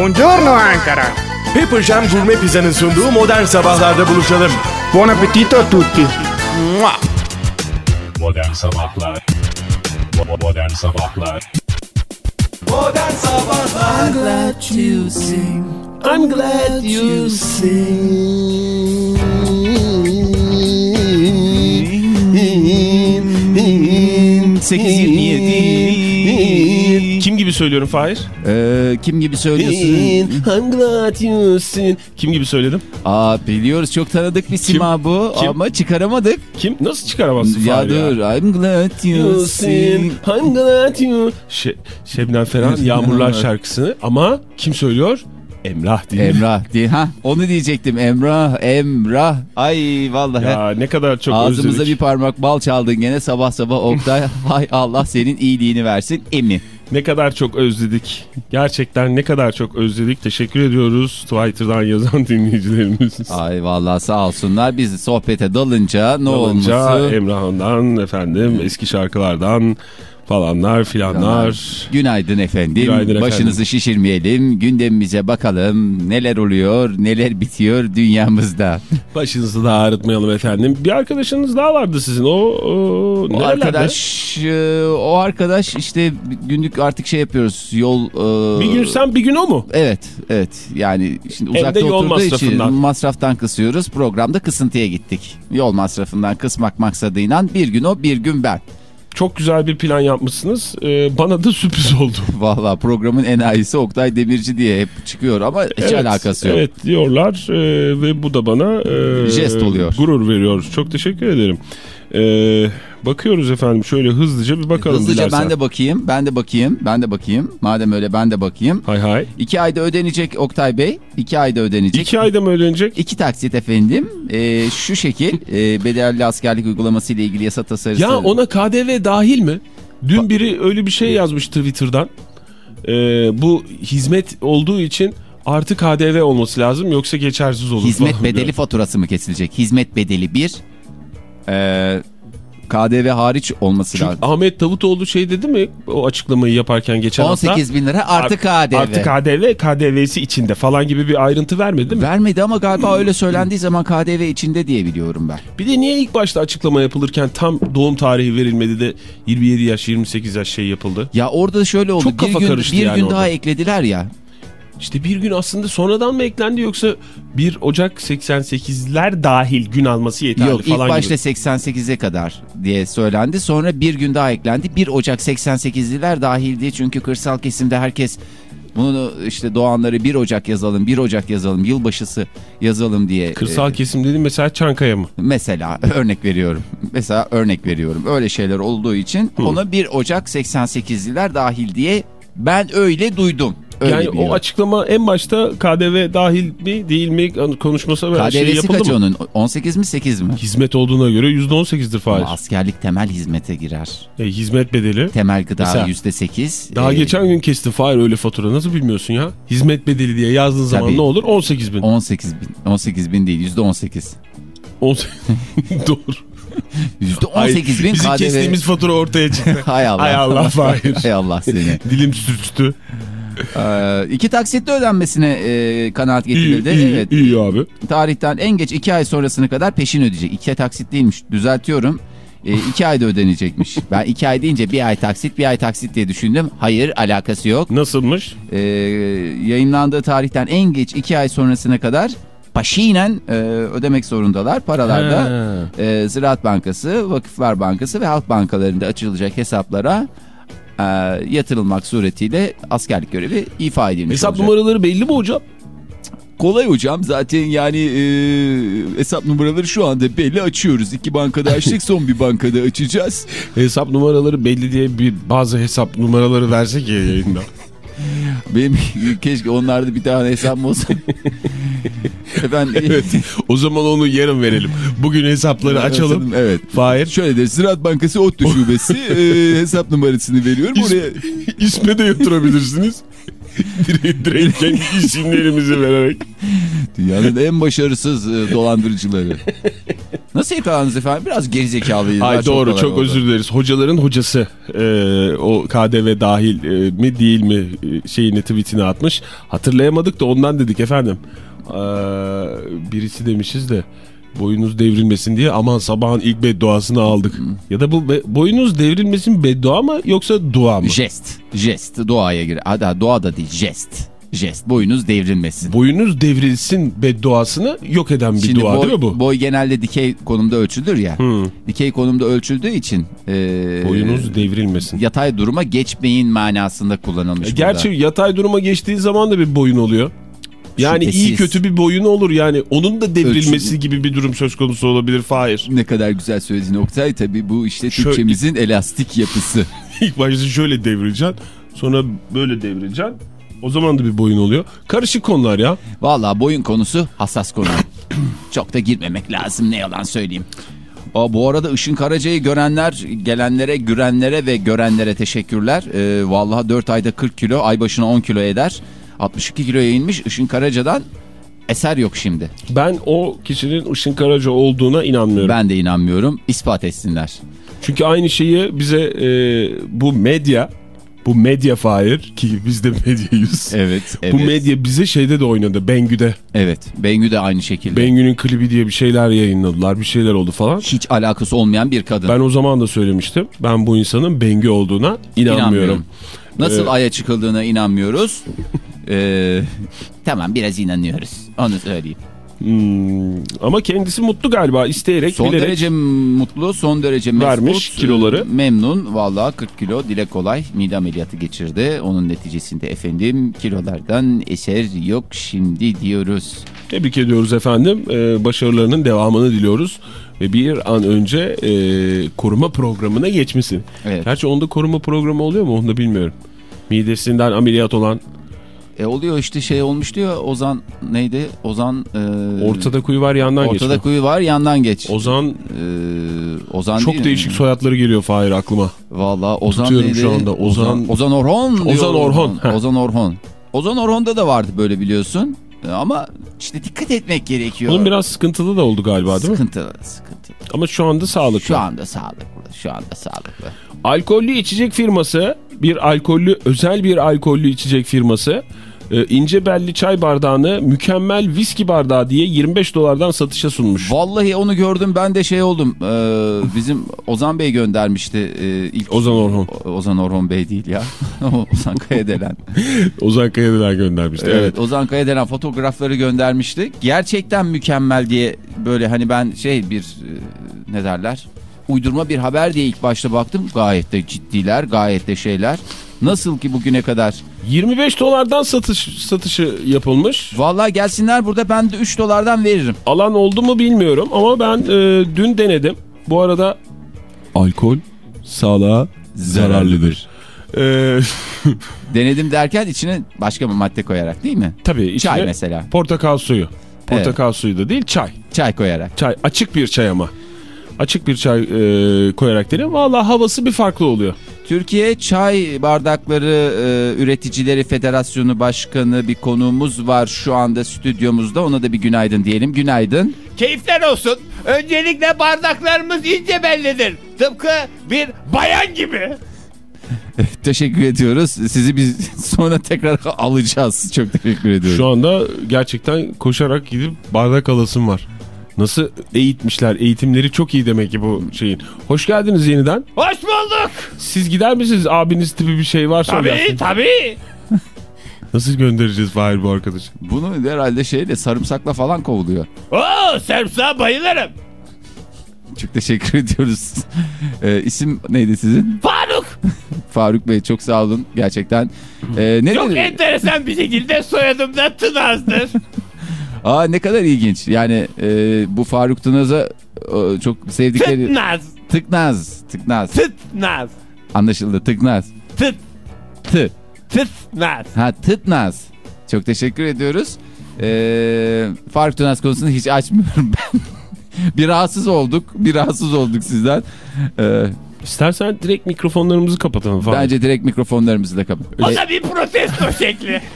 Buongiorno Ankara. Pepper Jam Gourmet Pizza'nın sunduğu modern sabahlarda buluşalım. Buon appetito a tutti. Modern Sabahlar Modern Sabahlar I'm glad you sing. I'm glad you sing. 827 Kim gibi söylüyorum Fahir? ee, Kim gibi söylüyorsun? Kim gibi söyledim? Aa biliyoruz çok tanıdık bir sima bu Kim? ama çıkaramadık. Kim? Nasıl çıkaramazsın Ya Fahir dur I'm glad you sing. I'm glad you. Şe Şebnem Ferah Yağmurlar şarkısını ama kim söylüyor? Emrah değil? Emrah diye. Ha onu diyecektim Emrah Emrah. Ay vallahi. Ya ne kadar çok Ağzımıza özledik. bir parmak bal çaldın gene sabah sabah Oktay. Hay Allah senin iyiliğini versin emin. Ne kadar çok özledik. Gerçekten ne kadar çok özledik. Teşekkür ediyoruz Twitter'dan yazan dinleyicilerimiz. Ay vallahi sağ olsunlar biz sohbete dalınca ne Alınca olması. Emrah'ından efendim eski şarkılardan falanlar filanlar. Günaydın efendim. Günaydın efendim. Başınızı şişirmeyelim. Gündemimize bakalım. Neler oluyor, neler bitiyor dünyamızda. Başınızı da ağrıtmayalım efendim. Bir arkadaşınız daha vardı sizin. O, o, O arkadaş, e, o arkadaş işte günlük artık şey yapıyoruz. Yol e, Bir gün sen bir gün o mu? Evet, evet. Yani şimdi Hem uzakta de yol oturduğu için masraftan kısıyoruz. Programda kısıntıya gittik. Yol masrafından kısmak maksadıyla bir gün o, bir gün ben. Çok güzel bir plan yapmışsınız. Ee, bana da sürpriz oldu. Vallahi programın enayisi Oktay Demirci diye hep çıkıyor ama hiç Evet, alakası yok. Evet diyorlar ee, ve bu da bana ee, Jest oluyor. Gurur veriyor. Çok teşekkür ederim. Ee, bakıyoruz efendim şöyle hızlıca bir bakalım Hızlıca dilersen. ben de bakayım, ben de bakayım, ben de bakayım. Madem öyle ben de bakayım. Hay hay. İki ayda ödenecek Oktay Bey. iki ayda ödenecek. İki ayda mı ödenecek? İki taksit efendim. Ee, şu şekil e, bedelli askerlik uygulaması ile ilgili yasa tasarısı. Ya ona KDV dahil mi? Dün biri öyle bir şey yazmış Twitter'dan. Ee, bu hizmet olduğu için artı KDV olması lazım yoksa geçersiz olur. Hizmet bedeli faturası mı kesilecek? Hizmet bedeli bir. Ee, KDV hariç olması Çünkü lazım. Ahmet Davutoğlu şey dedi mi o açıklamayı yaparken geçen hafta? 18 bin lira artı KDV. Artı KDV, KDV'si içinde falan gibi bir ayrıntı vermedi mi? Vermedi ama galiba öyle söylendiği zaman KDV içinde diye biliyorum ben. Bir de niye ilk başta açıklama yapılırken tam doğum tarihi verilmedi de 27 yaş 28 yaş şey yapıldı? Ya orada da şöyle oldu. Çok kafa bir gün, karıştı bir yani gün orada. daha eklediler ya. İşte bir gün aslında sonradan mı eklendi yoksa 1 Ocak 88'ler dahil gün alması yeterli Yok ilk falan başta gibi. 88'e kadar diye söylendi. Sonra bir gün daha eklendi. 1 Ocak 88'liler dahil diye. Çünkü kırsal kesimde herkes bunu işte doğanları 1 Ocak yazalım, 1 Ocak yazalım, yılbaşısı yazalım diye. Kırsal e, kesim dediğim mesela Çankaya mı? mesela örnek veriyorum. Mesela örnek veriyorum. Öyle şeyler olduğu için ona 1 Ocak 88'liler dahil diye ben öyle duydum. Öyle yani o açıklama en başta KDV dahil mi değil mi konuşması ve şey KDV'si yapıldı kaç mı? onun? 18 mi 8 mi? Hizmet olduğuna göre %18'dir faiz. Ama askerlik temel hizmete girer. E, hizmet bedeli. Temel gıda Mesela, %8. Daha Ee, geçen gün kesti Fahir öyle fatura. Nasıl bilmiyorsun ya? Hizmet bedeli diye yazdığın zaman Tabii. ne olur? 18 bin. 18 bin. 18 bin değil %18. 18 Doğru. Ay, %18 bin Bizim KDV. kestiğimiz fatura ortaya çıktı. Hay Allah. Hay Allah Fahir. Hay Allah seni. Dilim sürçtü. Ee, iki taksitle ödenmesine e, kanaat İyi, getirildi. iyi, evet. iyi abi. Tarihten en geç iki ay sonrasına kadar peşin ödeyecek. İki taksit değilmiş. Düzeltiyorum. E, iki ayda ödenecekmiş. Ben iki ay deyince bir ay taksit bir ay taksit diye düşündüm. Hayır alakası yok. Nasılmış? E, yayınlandığı tarihten en geç iki ay sonrasına kadar paşinen e, ödemek zorundalar. Paralarda e, Ziraat Bankası, Vakıflar Bankası ve Halk Bankalarında açılacak hesaplara e, yatırılmak suretiyle askerlik görevi ifa edilmiş Hesap olacak. numaraları belli mi hocam? Kolay hocam zaten yani e, hesap numaraları şu anda belli açıyoruz. İki bankada açtık son bir bankada açacağız. Hesap numaraları belli diye bir bazı hesap numaraları versek ya yayında. Benim keşke onlarda bir tane hesabım olsa. Efendim, evet. O zaman onu yarın verelim. Bugün hesapları açalım. Evet. Fahir. Şöyle de Ziraat Bankası ODTÜ Şubesi e, hesap numarasını veriyorum. İsm- Oraya İsme de yatırabilirsiniz. direkt, direkt kendi isimlerimizi vererek. Dünyanın en başarısız e, dolandırıcıları. Nasıl yakalandınız efendim? Biraz gerizekalıyız. Ay doğru çok oldu. özür dileriz. Hocaların hocası e, o KDV dahil e, mi değil mi e, şeyini tweetini atmış. Hatırlayamadık da ondan dedik efendim. Ee, birisi demişiz de boyunuz devrilmesin diye aman sabahın ilk bedduasını aldık. Ya da bu be- boyunuz devrilmesin beddua mı yoksa dua mı? Jest. Jest. Doğaya gir. Hadi dua da değil. Jest. Jest. Boyunuz devrilmesin. Boyunuz devrilsin bedduasını yok eden bir Şimdi dua boy, değil mi bu? boy genelde dikey konumda ölçülür ya. Hmm. Dikey konumda ölçüldüğü için e, Boyunuz devrilmesin. yatay duruma geçmeyin manasında kullanılmış E, Gerçi burada. yatay duruma geçtiği zaman da bir boyun oluyor. Yani iyi Şüphesiz. kötü bir boyun olur yani. Onun da devrilmesi Ölçü- gibi bir durum söz konusu olabilir Fahir. Ne kadar güzel söylediğin Oktay tabii bu işte Şöyle- Türkçemizin elastik yapısı. İlk başta şöyle devrileceksin. Sonra böyle devrileceksin. O zaman da bir boyun oluyor. Karışık konular ya. Vallahi boyun konusu hassas konu. Çok da girmemek lazım ne yalan söyleyeyim. Aa, bu arada Işın Karaca'yı görenler, gelenlere, gürenlere ve görenlere teşekkürler. Ee, vallahi 4 ayda 40 kilo, ay başına 10 kilo eder. 62 kiloya inmiş Işın Karaca'dan eser yok şimdi. Ben o kişinin Işın Karaca olduğuna inanmıyorum. Ben de inanmıyorum. İspat etsinler. Çünkü aynı şeyi bize e, bu medya, bu medya Fahir ki biz de medyayız. Evet, evet. Bu medya bize şeyde de oynadı Bengü'de. Evet. Bengü de aynı şekilde. Bengü'nün klibi diye bir şeyler yayınladılar. Bir şeyler oldu falan. Hiç alakası olmayan bir kadın. Ben o zaman da söylemiştim. Ben bu insanın Bengü olduğuna inanmıyorum. Nasıl Ee, aya çıkıldığına inanmıyoruz. Ee, tamam biraz inanıyoruz. Onu söyleyeyim. Hmm, ama kendisi mutlu galiba isteyerek Son bilerek. derece mutlu, son derece mesut. Vermiş kiloları. Memnun. Vallahi 40 kilo dile kolay mide ameliyatı geçirdi. Onun neticesinde efendim kilolardan eser yok şimdi diyoruz. Tebrik ediyoruz efendim. Ee, başarılarının devamını diliyoruz. Ve bir an önce e, koruma programına geçmesin. Evet. Gerçi onda koruma programı oluyor mu onu da bilmiyorum. Midesinden ameliyat olan E oluyor işte şey olmuştu ya Ozan neydi? Ozan e, ortada kuyu var yandan ortada geçiyor. kuyu var yandan geç. Ozan E, Ozan çok değil değişik mi? soyadları geliyor Fahir aklıma. Vallahi Ozan Tutuyorum neydi? şu anda. Ozan- Ozan Orhon. Ozan diyor Orhon. Ozan Orhon. Ozan Orhon'da da vardı böyle biliyorsun. E, Ama işte dikkat etmek gerekiyor. Bunun biraz sıkıntılı da oldu galiba değil mi? Sıkıntılı, sıkıntılı. Ama şu anda sağlıklı. Şu anda sağlıklı, şu anda sağlıklı. Alkollü içecek firması, bir alkollü özel bir alkollü içecek firması e, ince belli çay bardağını mükemmel viski bardağı diye 25 dolardan satışa sunmuş. Vallahi onu gördüm ben de şey oldum. Ee, bizim Ozan Bey göndermişti e, ilk. Ozan Orhon. O- Ozan Orhon Bey değil ya. Ozan Kayadelen. Ozan Kayadılar göndermişti. evet. Evet. Ozan Kayadelen fotoğrafları göndermişti. Gerçekten mükemmel diye böyle hani ben şey bir e, ne derler? Uydurma bir haber diye ilk başta baktım. Gayet de ciddiler, gayet de şeyler. Nasıl ki bugüne kadar 25 dolardan satış satışı yapılmış. Vallahi gelsinler burada ben de 3 dolardan veririm. Alan oldu mu bilmiyorum ama ben e, dün denedim. Bu arada alkol sağlığa zararlıdır. E, Denedim derken içine başka bir madde koyarak değil mi? tabii içine Çay mesela. portakal suyu. Portakal suyu da değil çay. Çay koyarak. Çay açık bir çay ama. Açık bir çay e, koyarak denedim. Valla havası bir farklı oluyor. Türkiye Çay Bardakları e, Üreticileri Federasyonu Başkanı bir konuğumuz var şu anda stüdyomuzda. Ona da bir günaydın diyelim. Günaydın. Keyifler olsun. Öncelikle bardaklarımız ince bellidir. Tıpkı bir bayan gibi. Teşekkür ediyoruz. Sizi biz sonra tekrar alacağız. Çok teşekkür ediyorum. Şu anda gerçekten koşarak gidip bardak alasım var. Nasıl eğitmişler? Eğitimleri çok iyi demek ki bu şeyin. Hoş geldiniz yeniden. Hoş bulduk. Siz gider misiniz? Abiniz tipi bir şey varsa Tabii gelsin. tabii. Nasıl göndereceğiz Fahir bu arkadaşı? Bunu herhalde şeyle sarımsakla falan kovuluyor. Oo sarımsağa bayılırım. Çok teşekkür ediyoruz. Ee, isim neydi sizin? Faruk. Faruk Bey çok sağ olun gerçekten. Ee, ne Çok dedi? enteresan bir şekilde soyadım da Tınaz'dır. Aa ne kadar ilginç. Yani e, bu Faruk Tınaz'a e, çok sevdikleri... Tıknaz. Tıknaz. Tıknaz. Tıknaz. Anlaşıldı. Tıknaz. Tıt. Tı. Tıknaz. Ha tıtnaz. Çok teşekkür ediyoruz. Ee, Faruk Tınaz konusunu hiç açmıyorum ben. bir rahatsız olduk. Bir rahatsız olduk sizden. Ee, İstersen direkt mikrofonlarımızı kapatalım Fahir. bence direkt mikrofonlarımızı da kapat. O da bir protesto şekli.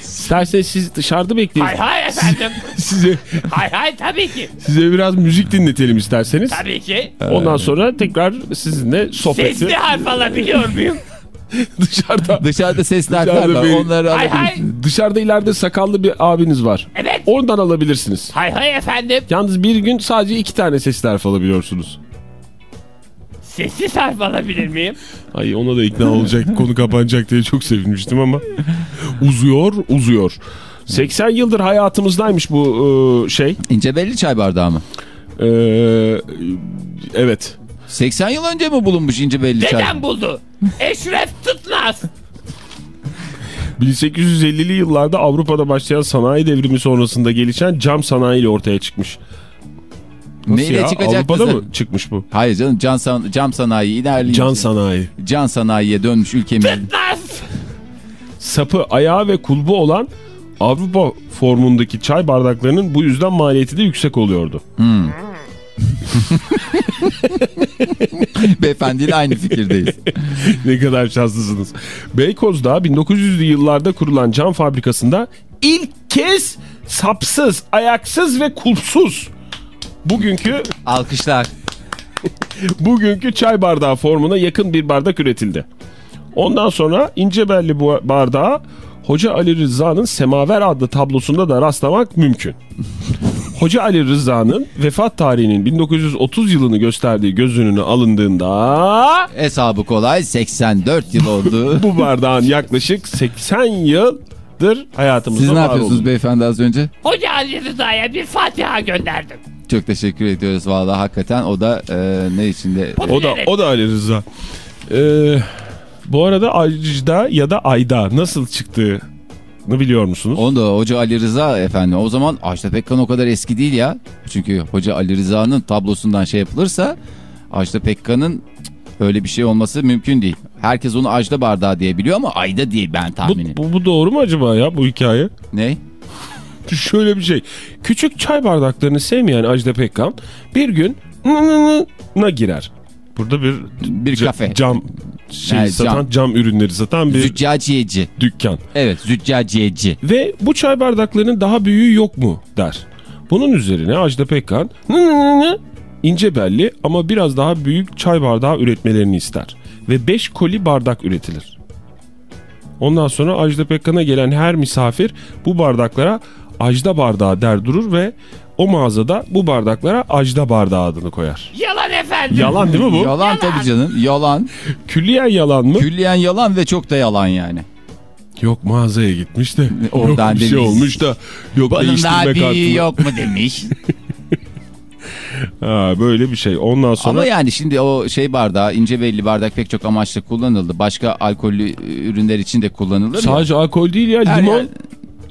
İsterseniz siz dışarıda bekleyin. Hay hay efendim. Size, hay hay tabii ki. size biraz müzik dinletelim isterseniz. Tabii ki. Ondan sonra tekrar sizinle sohbeti Sesli harf alabiliyor muyum? dışarıda. Dışarıda sesler Dışarıda var. bir- Onları Hay hay. Dışarıda ileride sakallı bir abiniz var. Evet. Oradan alabilirsiniz. Hay hay efendim. Yalnız bir gün sadece iki tane sesli harf alabiliyorsunuz. Sessiz harf alabilir miyim? Ay ona da ikna olacak konu kapanacak diye çok sevinmiştim ama uzuyor uzuyor. 80 yıldır hayatımızdaymış bu e, şey. İnce belli çay bardağı mı? E, evet. 80 yıl önce mi bulunmuş ince belli çay? Neden buldu? Eşref Tutmaz. 1850'li yıllarda Avrupa'da başlayan sanayi devrimi sonrasında gelişen cam sanayi ortaya çıkmış. Nasıl Neyle ya? çıkacak Avrupa'da mı çıkmış bu? Hayır canım cam, san- cam sanayi ilerleyince. Can sanayi. Can sanayiye dönmüş ülkemiz. Tutmaz. Sapı, ayağı ve kulbu olan Avrupa formundaki çay bardaklarının bu yüzden maliyeti de yüksek oluyordu. Beyefendiyle aynı fikirdeyiz. ne kadar şanslısınız. Beykoz'da 1900'lü yıllarda kurulan cam fabrikasında ilk kez sapsız, ayaksız ve kulpsuz bugünkü Alkışlar. bugünkü çay bardağı formuna yakın bir bardak üretildi. Ondan sonra ince belli bu bardağa Hoca Ali Rıza'nın Semaver adlı tablosunda da rastlamak mümkün. Hoca Ali Rıza'nın vefat tarihinin 1930 yılını gösterdiği göz önüne alındığında Hesabı kolay 84 yıl oldu. bu bardağın yaklaşık 80 yıldır hayatımızda Siz ne var yapıyorsunuz olduğu. beyefendi az önce? Hoca Ali Rıza'ya bir Fatiha gönderdim. Çok teşekkür ediyoruz valla hakikaten o da e, ne içinde? O da, o da Ali Rıza. Ee, bu arada Ajda ya da Ayda nasıl çıktığını biliyor musunuz? Onu da Hoca Ali Rıza efendim. O zaman Ajda Pekkan o kadar eski değil ya. Çünkü Hoca Ali Rıza'nın tablosundan şey yapılırsa Ajda Pekkan'ın öyle bir şey olması mümkün değil. Herkes onu Ajda bardağı diye biliyor ama Ayda değil ben Bu, tahminim. bu, bu doğru mu acaba ya bu hikaye? Ne? Şöyle bir şey. Küçük çay bardaklarını sevmeyen Ajda Pekkan bir gün na girer. Burada bir, Bir ca- kafe. cam şey Evet, satan cam. cam. ürünleri satan bir Züccaciyeci. dükkan. Evet züccaciyeci. Ve bu çay bardaklarının daha büyüğü yok mu der. Bunun üzerine Ajda Pekkan "Nı nı nı nı," ince belli ama biraz daha büyük çay bardağı üretmelerini ister. Ve 5 koli bardak üretilir. Ondan sonra Ajda Pekkan'a gelen her misafir bu bardaklara Ajda bardağı der durur ve o mağazada bu bardaklara Ajda bardağı adını koyar. Yalan efendim. Yalan değil mi bu? Yalan tabii canım. Yalan. Külliyen yalan mı? Külliyen yalan ve çok da yalan yani. Yok mağazaya gitmiş de. Oradan yok bir şey demiş. olmuş da. Yok Bunun değiştirme kartını. yok mu demiş. Ha, böyle bir şey. Ondan sonra Ama yani şimdi o şey bardağı ince belli bardak pek çok amaçla kullanıldı. Başka alkollü ürünler için de kullanılır sadece alkol değil ya Her limon. yer-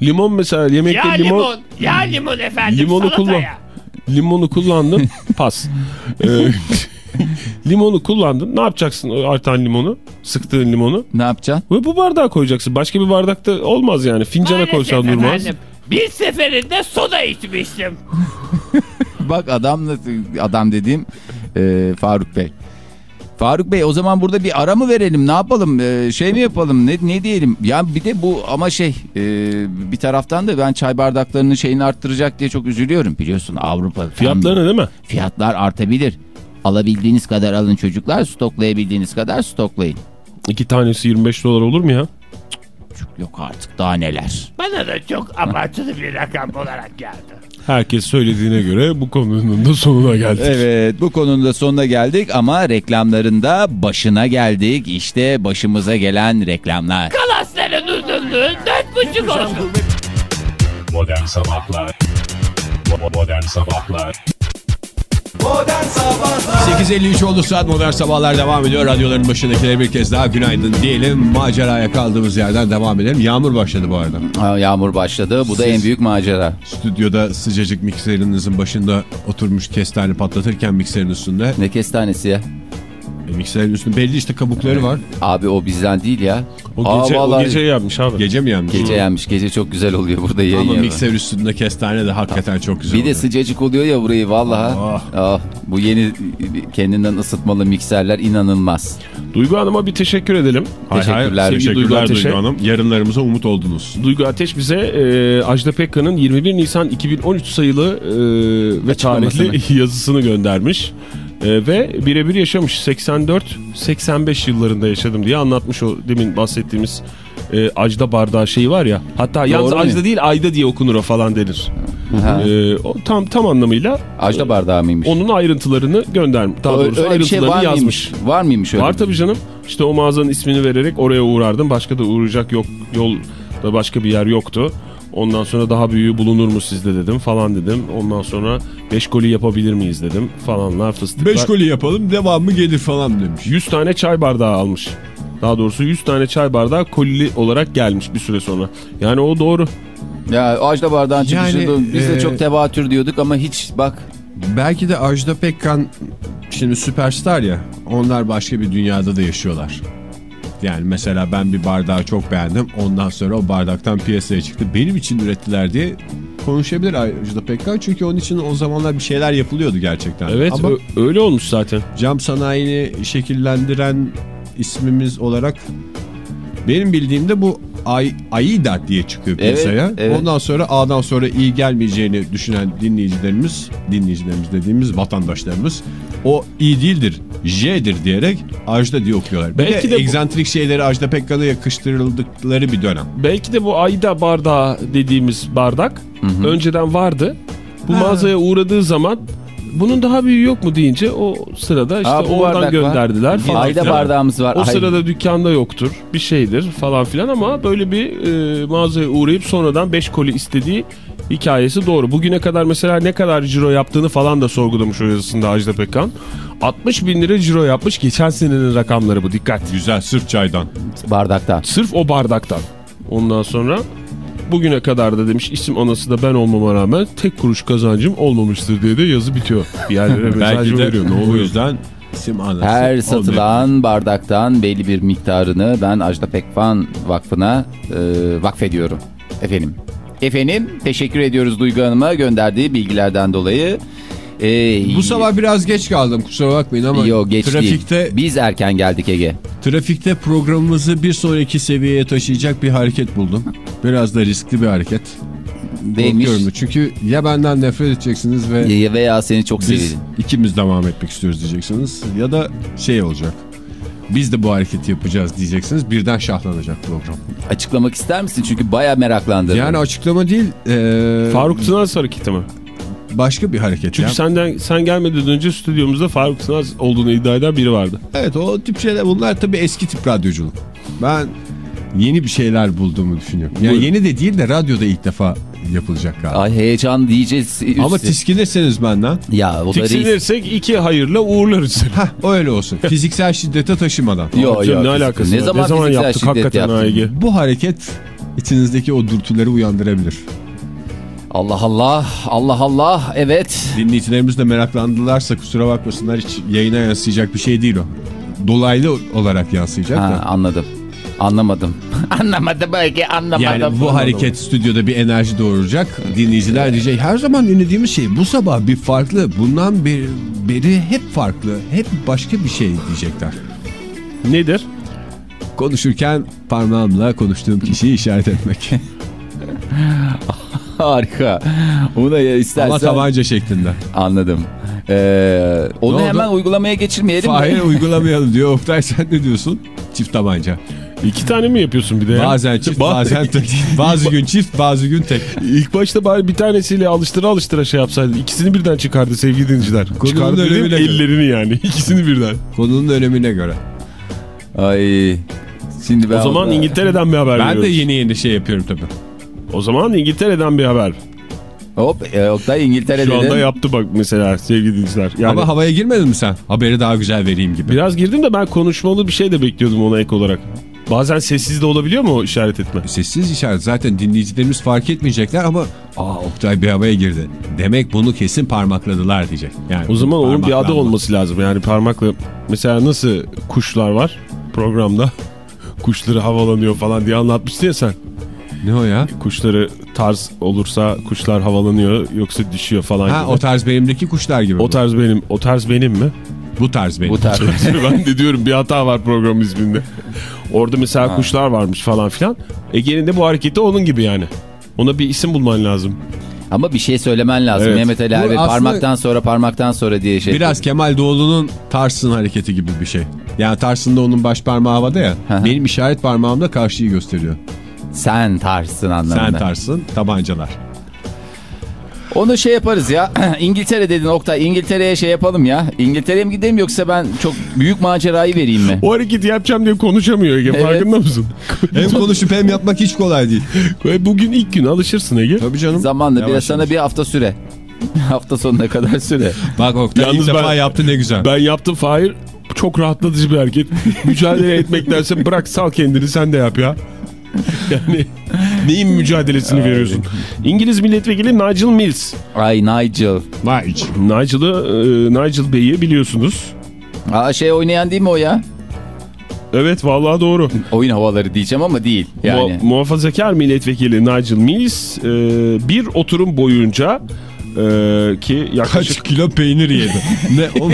Limon mesela yemekte Ya limon, limon. Ya limon efendim. Limonu salataya. kullan. limonu kullandın pas. Ee, limonu kullandın ne yapacaksın o artan limonu sıktığın limonu Ne yapacaksın? ve bu bardağa koyacaksın başka bir bardakta olmaz yani fincana Maalesef koysan durmaz. efendim. Bir seferinde soda içmiştim. Bak adam adam dediğim e, Faruk Bey. Faruk Bey o zaman burada bir ara mı verelim? Ne yapalım? E, şey mi yapalım? Ne, ne diyelim? Ya bir de bu ama şey e, bir taraftan da ben çay bardaklarının şeyini arttıracak diye çok üzülüyorum. Biliyorsun Avrupa Fiyatlarını değil mi? fiyatlar artabilir. Alabildiğiniz kadar alın çocuklar stoklayabildiğiniz kadar stoklayın. İki tanesi 25 dolar olur mu ya? yok artık daha neler. Bana da çok abartılı bir rakam olarak geldi. Herkes söylediğine göre bu konunun da sonuna geldik. Evet bu konunun da sonuna geldik ama reklamlarında başına geldik. İşte başımıza gelen reklamlar. Kalasların uzunluğu dört buçuk olsun. Modern Sabahlar Modern Sabahlar 8.53 oldu saat modern sabahlar devam ediyor. Radyoların başındakilere bir kez daha günaydın diyelim. Maceraya kaldığımız yerden devam edelim. Yağmur başladı bu arada. Aa, Yağmur başladı. Bu da en büyük macera. Stüdyoda sıcacık mikserinizin başında oturmuş kestane patlatırken mikserin üstünde Ne kestanesi ya? Mikserin üstünde belli işte kabukları var. Abi o bizden değil ya. O Aa, gece, o vallahi- gece yapmış abi. Gece mi yenmiş? Gece yenmiş. Gece çok güzel oluyor burada yayın Ama mikser üstünde kestane de hakikaten çok güzel Bir de oluyor. sıcacık oluyor ya burayı vallahi. Ah. Ah, bu yeni kendinden ısıtmalı mikserler inanılmaz. Duygu Hanım'a bir teşekkür edelim. Teşekkürler. Sevgili Duygu Teşekkürler Ateş'e. Duygu Hanım. Yarınlarımıza umut oldunuz. Duygu Ateş bize e, Ajda Pekkan'ın 21 Nisan 2013 sayılı e, ve tarihli yazısını göndermiş. E, ve birebir yaşamış 84-85 yıllarında yaşadım diye anlatmış o demin bahsettiğimiz e, Ajda bardağı şeyi var ya. Hatta yalnız mu? Ajda değil Ayda diye okunur o falan denir. Ha. E, o tam tam anlamıyla Ajda bardağı mıymış? onun ayrıntılarını göndermiş. Daha doğrusu öyle bir şey ayrıntılarını var yazmış. mıymış? Var mıymış öyle? Var tabii canım. İşte o mağazanın ismini vererek oraya uğrardım. Başka da uğrayacak yok yolda başka bir yer yoktu. Ondan sonra daha büyüğü bulunur mu sizde dedim falan dedim. Ondan sonra 5 golü yapabilir miyiz dedim falanlar fıstıklar. 5 golü yapalım devamı gelir falan demiş. 100 tane çay bardağı almış. Daha doğrusu 100 tane çay bardağı kolili olarak gelmiş bir süre sonra. Yani o doğru. Ya Ajda bardağın çıkışı Yani, biz de e, çok tevatür diyorduk ama hiç bak Belki de Ajda Pekkan şimdi süperstar ya onlar başka bir dünyada da yaşıyorlar. Yani mesela ben bir bardağı çok beğendim ondan sonra o bardaktan piyasaya çıktı. Benim için ürettiler diye konuşabilir Ajda Pekkan çünkü onun için o zamanlar bir şeyler yapılıyordu gerçekten. Evet Ama öyle olmuş zaten. cam sanayini şekillendiren ismimiz olarak benim bildiğimde bu Ay, Aida diye çıkıyor Evet, piyasaya. evet. Ondan sonra A'dan sonra iyi gelmeyeceğini düşünen dinleyicilerimiz, dinleyicilerimiz dediğimiz vatandaşlarımız o iyi değildir, J'dir diyerek Ajda diye okuyorlar. Belki Belki de de bu- egzantrik şeyleri Ajda Pekkan'a yakıştırıldıkları bir dönem. Belki de bu Ayda bardağı dediğimiz bardak önceden vardı. Bu mağazaya uğradığı zaman bunun daha büyüğü yok mu deyince o sırada işte Aa, oradan bardak var. gönderdiler falan Ayda filan. bardağımız var. O Ay- sırada dükkanda yoktur bir şeydir falan filan ama böyle bir e, mağazaya uğrayıp sonradan 5 koli istediği hikayesi doğru. Bugüne kadar mesela ne kadar ciro yaptığını falan da sorgulamış o yazısında Ajda Pekkan. 60 bin lira ciro yapmış geçen senenin rakamları bu dikkat. Güzel sırf çaydan. bardaktan. Sırf o bardaktan. Ondan sonra bugüne kadar da demiş isim anası da ben olmama rağmen tek kuruş kazancım olmamıştır diye de yazı bitiyor. Bir yerlere mesaj Belki de veriyor ne o oluyor? yüzden isim anası. Her satılan bardaktan belli bir miktarını ben Ajda Pekkan Vakfı'na e, vakfediyorum. Efendim. Efendim teşekkür ediyoruz Duygu Hanım'a gönderdiği bilgilerden dolayı. Ee, Bu sabah biraz geç kaldım kusura bakmayın ama Yo geç trafikte değil. Biz erken geldik Ege. Trafikte programımızı bir sonraki seviyeye taşıyacak bir hareket buldum. Biraz da riskli bir hareket. Korkuyorum çünkü ya benden nefret edeceksiniz ve Ya- Veya seni çok biz seviyorum. ikimiz devam etmek istiyoruz diyeceksiniz. Ya da şey olacak. Biz de bu hareketi yapacağız diyeceksiniz. Birden şahlanacak program. Açıklamak ister misin? Çünkü baya meraklandım. Yani açıklama değil. eee, Faruk Tınaz hareketi mi? Başka bir hareket. Çünkü ya. senden sen gelmeden önce stüdyomuzda Faruk Tınaz olduğunu iddia eden biri vardı. Evet o tip şeyler bunlar tabii eski tip radyoculuk. Ben yeni bir şeyler bulduğumu düşünüyorum. Yani Buyurun. yeni de değil de radyoda ilk defa yapılacak galiba. Ay heyecan diyeceğiz. Ama Üstü- tiskinirseniz benden. Ya o da reis. Tiksinirsek iki hayırla uğurlarız seni. Hah o öyle olsun. Fiziksel şiddete taşımadan. Yo, Canım, yo, ne alakası ne var? zaman, ne zaman fiziksel yaptık şiddet hakikaten yaptın? Bu hareket içinizdeki o dürtüleri uyandırabilir. Allah Allah Allah Allah evet. Dinleyicilerimiz de meraklandılarsa kusura bakmasınlar hiç yayına yansıyacak bir şey değil o. Dolaylı olarak yansıyacak Ha, da. anladım. Anlamadım. anlamadım belki anlamadım. Yani bu hareket stüdyoda bir enerji doğuracak. Dinleyiciler diyecek her zaman dinlediğimiz şey bu sabah bir farklı. Bundan beri, beri hep farklı. Hep başka bir şey diyecekler. Nedir? Konuşurken parmağımla konuştuğum kişiyi işaret etmek. Harika. Bunu ya istersen Ama tabanca şeklinde. anladım. Ee, onu Ne oldu? hemen uygulamaya geçirmeyelim mi? Fahir uygulamayalım diyor. Oktay sen ne diyorsun? Çift tabanca. İki tane mi yapıyorsun bir de ya? Bazen çift Ba- bazen tek. Bazı gün çift bazı gün tek. İlk başta bari bir tanesiyle alıştıra alıştıra şey yapsaydı. İkisini birden çıkardı sevgili dinleyiciler. Konunun Çıkardı önemine göre. ellerini yani. İkisini birden. Konunun önemine göre. Ay. Şimdi ben O zaman İngiltere'den bir haber Ben de veriyoruz. yeni yeni şey yapıyorum tabii. O zaman İngiltere'den bir haber. Hop e, Oktay İngiltere Şu anda dedin. yaptı bak mesela sevgili dinleyiciler. Yani Ama havaya girmedin mi sen? Haberi daha güzel vereyim gibi. biraz girdim de ben konuşmalı bir şey de bekliyordum ona ek olarak. Bazen sessiz de olabiliyor mu o işaret etme? Sessiz işaret zaten dinleyicilerimiz fark etmeyecekler ama Aa Oktay bir havaya girdi. Demek bunu kesin parmakladılar diyecek. Yani O zaman onun bir adı olması lazım. Yani parmakla mesela nasıl kuşlar var programda kuşları havalanıyor falan diye anlatmıştın ya sen. Ne o ya? Kuşları tarz olursa kuşlar havalanıyor yoksa düşüyor falan Ha gibi. o tarz benimdeki kuşlar gibi. O bu. tarz benim. O tarz benim mi? Bu tarz benim. Bu tarz. ben de diyorum bir hata var program isminde. Orada mesela kuşlar varmış falan filan. Ege'nin de bu hareketi onun gibi yani. Ona bir isim bulman lazım. Ama bir şey söylemen lazım. Evet. Mehmet Ali abi parmaktan sonra parmaktan sonra diye şey. Biraz Kemal Doğulu'nun Tarsın hareketi gibi bir şey. Yani Tarsın'da onun baş parmağı havada ya. Benim işaret parmağım da karşıyı gösteriyor. Sen tarsın anlamında. Sen Tarsın, tabancalar. Onu şey yaparız ya. İngiltere dedin Oktay. İngiltere'ye şey yapalım ya. İngiltere'ye mi gidelim yoksa ben çok büyük macerayı vereyim mi? O hareketi yapacağım diye konuşamıyor Ege Evet. farkında mısın? Hem konuşup hem yapmak hiç kolay değil. Ve Bugün ilk gün alışırsın Ege. Tabii canım. Zamanla Yavaş biraz sana bir hafta süre. hafta sonuna kadar süre. Bak Oktay Yalnız ilk defa ben- yaptı ne güzel. Ben yaptım Fahir. Çok rahatlatıcı bir hareket. Mücadele etmektense bırak sal kendini sen de yap ya. Yani neyin mücadelesini veriyorsun? İngiliz milletvekili Nigel Mills. Ay Nigel. Vay. Nigel'ı, e, Nigel Bey'i biliyorsunuz. Aa şey oynayan değil mi o ya? Evet vallahi doğru. Oyun havaları diyeceğim ama değil. Yani. Mu- muhafazakar milletvekili Nigel Mills e, bir oturum boyunca e, ki yaklaşık Kaç kilo peynir yedi. ne o?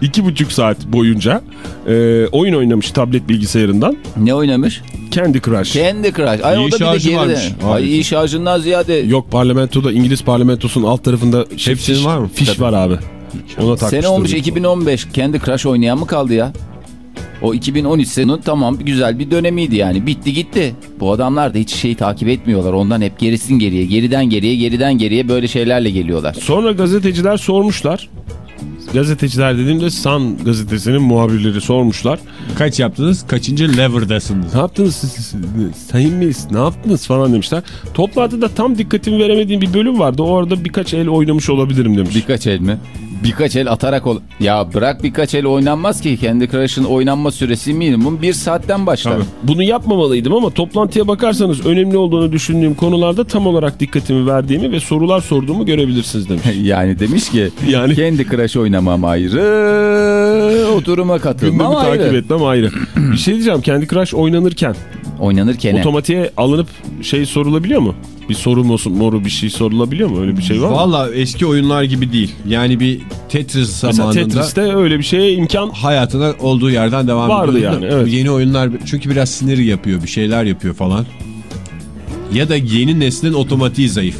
iki buçuk saat boyunca e, oyun oynamış tablet bilgisayarından. Ne oynamış? Candy Crush. Candy Crush. Ay İyi o da bir de şarjı varmış. Ay iyi şarjından ziyade. Yok parlamentoda İngiliz parlamentosunun alt tarafında şey, Hepsinin fiş, var mı? Fiş Tabii. var abi. Ona. Sene olmuş 2015. Candy Crush oynayan mı kaldı ya? O 2013 senenin tamam güzel bir dönemiydi yani. Bitti gitti. Bu adamlar da hiç şey takip etmiyorlar. Ondan hep gerisin geriye, geriden geriye, geriden geriye böyle şeylerle geliyorlar. Sonra gazeteciler sormuşlar. Gazeteciler dediğimde Sun gazetesinin muhabirleri sormuşlar. Kaç yaptınız? Kaçıncı lever'dasınız? Ne yaptınız siz, siz- Sayın Melis ne yaptınız falan demişler. Toplantıda tam dikkatimi veremediğim bir bölüm vardı. Orada birkaç el oynamış olabilirim demiş. Birkaç el mi? Birkaç el atarak ol... Ya bırak birkaç el oynanmaz ki. Candy Crush'ın oynanma süresi minimum bir saatten başlar. Bunu yapmamalıydım ama toplantıya bakarsanız önemli olduğunu düşündüğüm konularda tam olarak dikkatimi verdiğimi ve sorular sorduğumu görebilirsiniz demiş. Yani demiş ki Yani- Candy Crush oynamam ayrı, oturuma katılmam takip ayrı. etmem ayrı. bir şey diyeceğim. Kendi Crush oynanırken Oynanırken otomatiğe alınıp şey sorulabiliyor mu? Bir soru mu, moru bir şey sorulabiliyor mu? Öyle bir şey var mı? Valla eski oyunlar gibi değil. Yani bir Tetris Mesela zamanında Tetris'te öyle bir şeye imkan hayatına olduğu yerden devam Vardı ediyor. yani, evet. Yeni oyunlar çünkü biraz sinir yapıyor, bir şeyler yapıyor falan. Ya da yeni neslin otomatiği zayıf.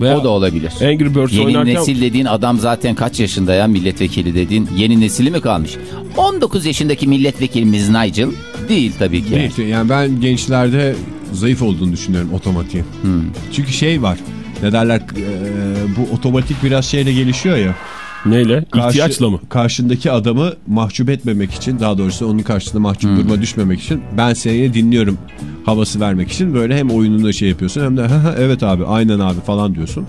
Veya O da olabilir. Angry Birds Yeni oynarken nesil dediğin adam zaten kaç yaşında ya milletvekili dediğin yeni nesili mi kalmış? 19 yaşındaki milletvekilimiz Nigel değil tabii ki. Değil. Yani ben gençlerde zayıf olduğunu düşünüyorum otomatiğin. Hmm. Çünkü şey var. Ne derler e, bu otomatik biraz şeyle gelişiyor ya. Neyle? Karşı- İhtiyaçla mı? Karşındaki adamı mahcup etmemek için daha doğrusu onun karşısında mahcup duruma düşmemek için ben seni dinliyorum havası vermek için böyle hem oyununda şey yapıyorsun hem de "Ha ha, evet abi aynen abi falan diyorsun.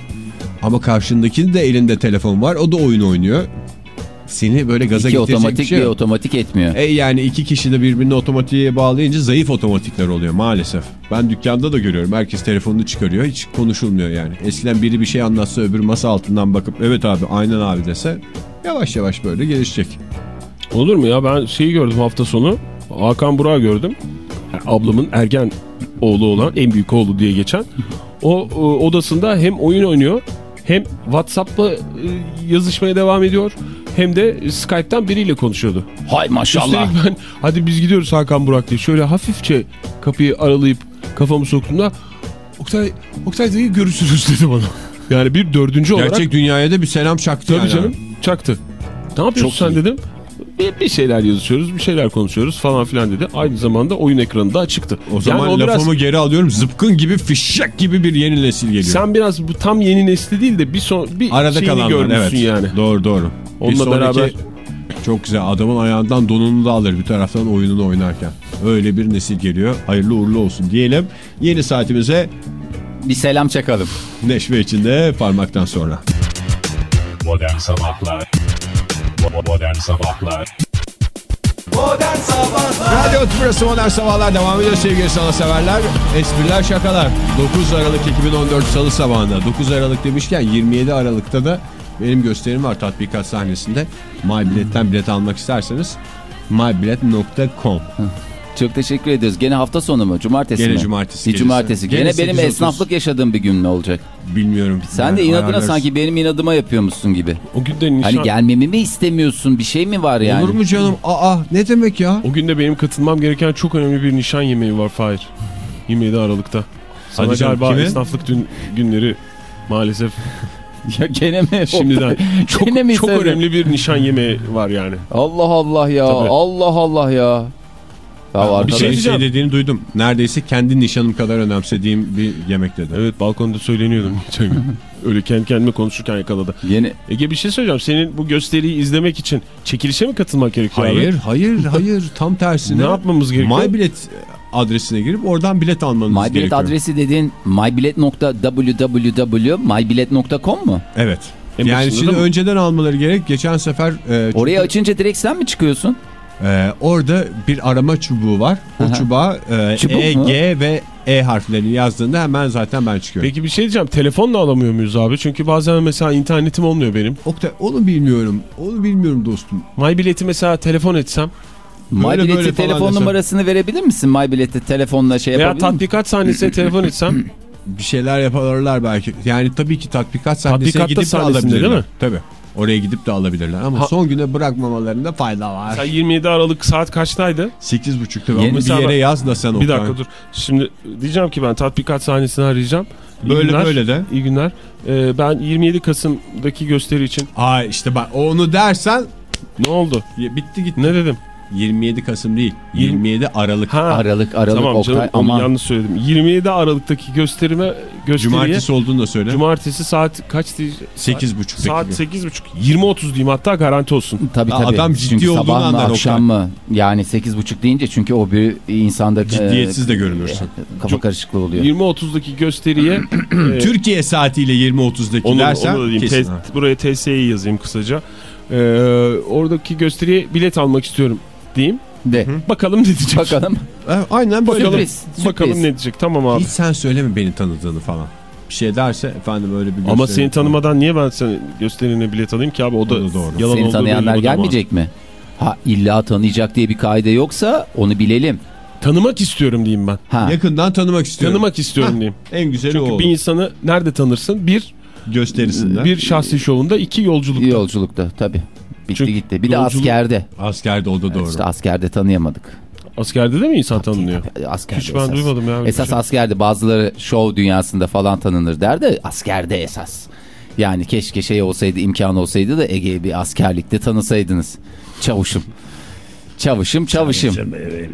Ama karşındakinin de elinde telefon var o da oyun oynuyor. Seni böyle gaza İki getirecek otomatik bir şey bir yok. otomatik etmiyor. E yani iki kişi de birbirini otomatiğe bağlayınca zayıf otomatikler oluyor maalesef. Ben dükkanda da görüyorum. Herkes telefonunu çıkarıyor. Hiç konuşulmuyor yani. Eskiden biri bir şey anlatsa öbür masa altından bakıp evet abi aynen abi dese yavaş yavaş böyle gelişecek. Olur mu ya? Ben şeyi gördüm hafta sonu. Hakan Burak'ı gördüm. Yani ablamın ergen oğlu olan en büyük oğlu diye geçen. O odasında hem oyun oynuyor hem WhatsApp'la e, yazışmaya devam ediyor. Hem de Skype'tan biriyle konuşuyordu. Hay maşallah. Üstelik ben hadi biz gidiyoruz Hakan Burak diye şöyle hafifçe kapıyı aralayıp kafamı soktuğumda Oktay, Oktay dayı görüşürüz dedi bana. Yani bir dördüncü olarak Gerçek dünyaya da bir selam çaktı Tabii yani. canım çaktı. Ne yapıyorsun Çok sen dedim. Bir, bir şeyler yazışıyoruz, bir şeyler konuşuyoruz falan filan dedi. Aynı zamanda oyun ekranında açıktı. O zaman Yani o biraz- lafımı geri alıyorum. Zıpkın gibi fişek gibi bir yeni nesil geliyor. sen biraz bu tam yeni nesli değil de bir son bir Arada şeyini görmüşsün evet. yani. Doğru doğru. Onunla Bir sonraki beraber- çok güzel adamın ayağından donunu da alır bir taraftan oyununu oynarken. Öyle bir nesil geliyor. Hayırlı uğurlu olsun diyelim. Yeni saatimize Bir selam çakalım. neşve içinde parmaktan sonra. Modern Sabahlar Modern Sabahlar Modern Sabahlar Radyo Tübrası Modern Sabahlar devam ediyor sevgili sanatseverler. Espriler şakalar. 9 Aralık 2014 Salı sabahında. 9 Aralık demişken 27 Aralık'ta da benim gösterim var tatbikat sahnesinde. MyBilet'ten bilet almak isterseniz mybilet.com Çok teşekkür ediyoruz. Gene hafta sonu mu? Cumartesi Gene mi? cumartesi Bir gecesi. cumartesi. Gene Gene, benim 8.30. esnaflık yaşadığım bir gün ne olacak? Bilmiyorum. Sen de Yani inadına ayarlarız. sanki benim inadıma yapıyormuşsun gibi. O gün de nişan... Hani gelmemi mi istemiyorsun? Bir şey mi var yani? Olur mu canım? Aa ne demek ya? O gün de benim katılmam gereken çok önemli bir nişan yemeği var Fahir. 27 Aralık'ta. Sana Hadi canım, galiba kimin? esnaflık dün, günleri maalesef Ya gene mi? şimdiden çok, Gene mi çok önemli bir nişan yemeği var yani. Allah Allah ya. Tabii. Allah Allah ya. Ya Bir şey, diyeceğim. şey dediğini duydum. Neredeyse kendi nişanım kadar önemsediğim bir yemek dedi. Evet balkonda söyleniyordum. Öyle kendi kendime konuşurken yakaladı. Yeni Ege bir şey söyleyeceğim. Senin bu gösteriyi izlemek için çekilişe mi katılmak gerekiyor Hayır, abi? hayır, hayır. Tam tersine. Ne yapmamız gerekiyor? MyBilet adresine girip oradan bilet almanız MyBilet gerekiyor. adresi dediğin mybilet.www.mybilet.com mu? Evet. En yani şimdi mı? önceden almaları gerek. Geçen sefer e, çünkü, Oraya açınca direkt sen mi çıkıyorsun? e, orada bir arama çubuğu var. O Aha. çubuğa e, Çubuk E, mu? G ve E harflerini yazdığında hemen zaten ben çıkıyorum. Peki bir şey diyeceğim. Telefonla alamıyor muyuz abi? Çünkü bazen mesela internetim olmuyor benim. Oktay onu bilmiyorum. Onu bilmiyorum dostum. My bileti mesela telefon etsem MyBilet'e telefon desem. numarasını verebilir misin? MyBilet'e telefonla şey veya yapabilir misin? tatbikat sahnesine telefon etsem Bir şeyler yaparlar belki. Yani tabii ki tatbikat sahnesine Tatbikatta gidip de alabilirler. değil mi? Tabii. Oraya gidip de alabilirler. Ama Ha- son güne bırakmamalarında fayda var. mesela 27 Aralık saat kaçtaydı? 8.30'da Yeni- bir yere yaz da sen Bir dakika dur. Şimdi diyeceğim ki ben tatbikat sahnesini arayacağım. İyi Böyle günler, böyle de. İyi günler. Ee, ben 27 Kasım'daki gösteri için Aa işte bak onu dersen ne oldu? ya bitti gitti. Ne dedim? 27 Kasım değil. Yirmi- 27 Aralık. Ha. Aralık Aralık tamam Oktay canım onu aman. yanlış söyledim. 27 Aralık'taki gösterime gösteriye Cumartesi olduğunu da söyle. Cumartesi saat kaç diye? 8.30'daki Saat gün. 8.30. 20.30 diyeyim hatta garanti olsun. Tabii tabii. adam ciddi çünkü olduğunu sabah mı anlar akşam mı? Yani 8.30 deyince çünkü o bir insanda Ciddiyetsiz e, de görünürsün. kafa karışıklığı oluyor. 20.30'daki gösteriye e, Türkiye saatiyle 20.30'daki onu, dersen onu da diyeyim. kesin. Te- buraya TSE'yi yazayım kısaca. Ee, oradaki gösteriye bilet almak istiyorum diyeyim. De. Bakalım ne diyecek. Bakalım. E, Aynen böyle. Sürpriz. sürpriz. Bakalım ne diyecek. Tamam abi. Hiç sen söyleme beni tanıdığını falan. Bir şey derse efendim öyle bir Ama seni tanımadan niye ben senin gösterine bilet alayım ki abi? O da, O da doğru. yalan Seni tanıyanlar gelmeyecek mi? Ha illa tanıyacak diye bir kaide yoksa onu bilelim. Tanımak istiyorum diyeyim ben. Ha. Yakından tanımak istiyorum. Tanımak istiyorum Hah, diyeyim. En güzeli o Çünkü bir insanı nerede tanırsın? Bir, gösterisinde. bir şahsi şovunda, iki yolculukta. Yolculukta tabii. Bitti Çünkü gitti. Bir de yolculuk- askerde. Askerde o da doğru. İşte askerde tanıyamadık. Askerde de mi insan tanınıyor? Tabii, Askerde Hiç ben esas. duymadım ya. Esas şey. askerde bazıları şov dünyasında falan tanınır der de askerde esas. Yani keşke şey olsaydı imkan olsaydı da Ege'yi bir askerlikte tanısaydınız. Çavuşum. Çavuşum çavuşum.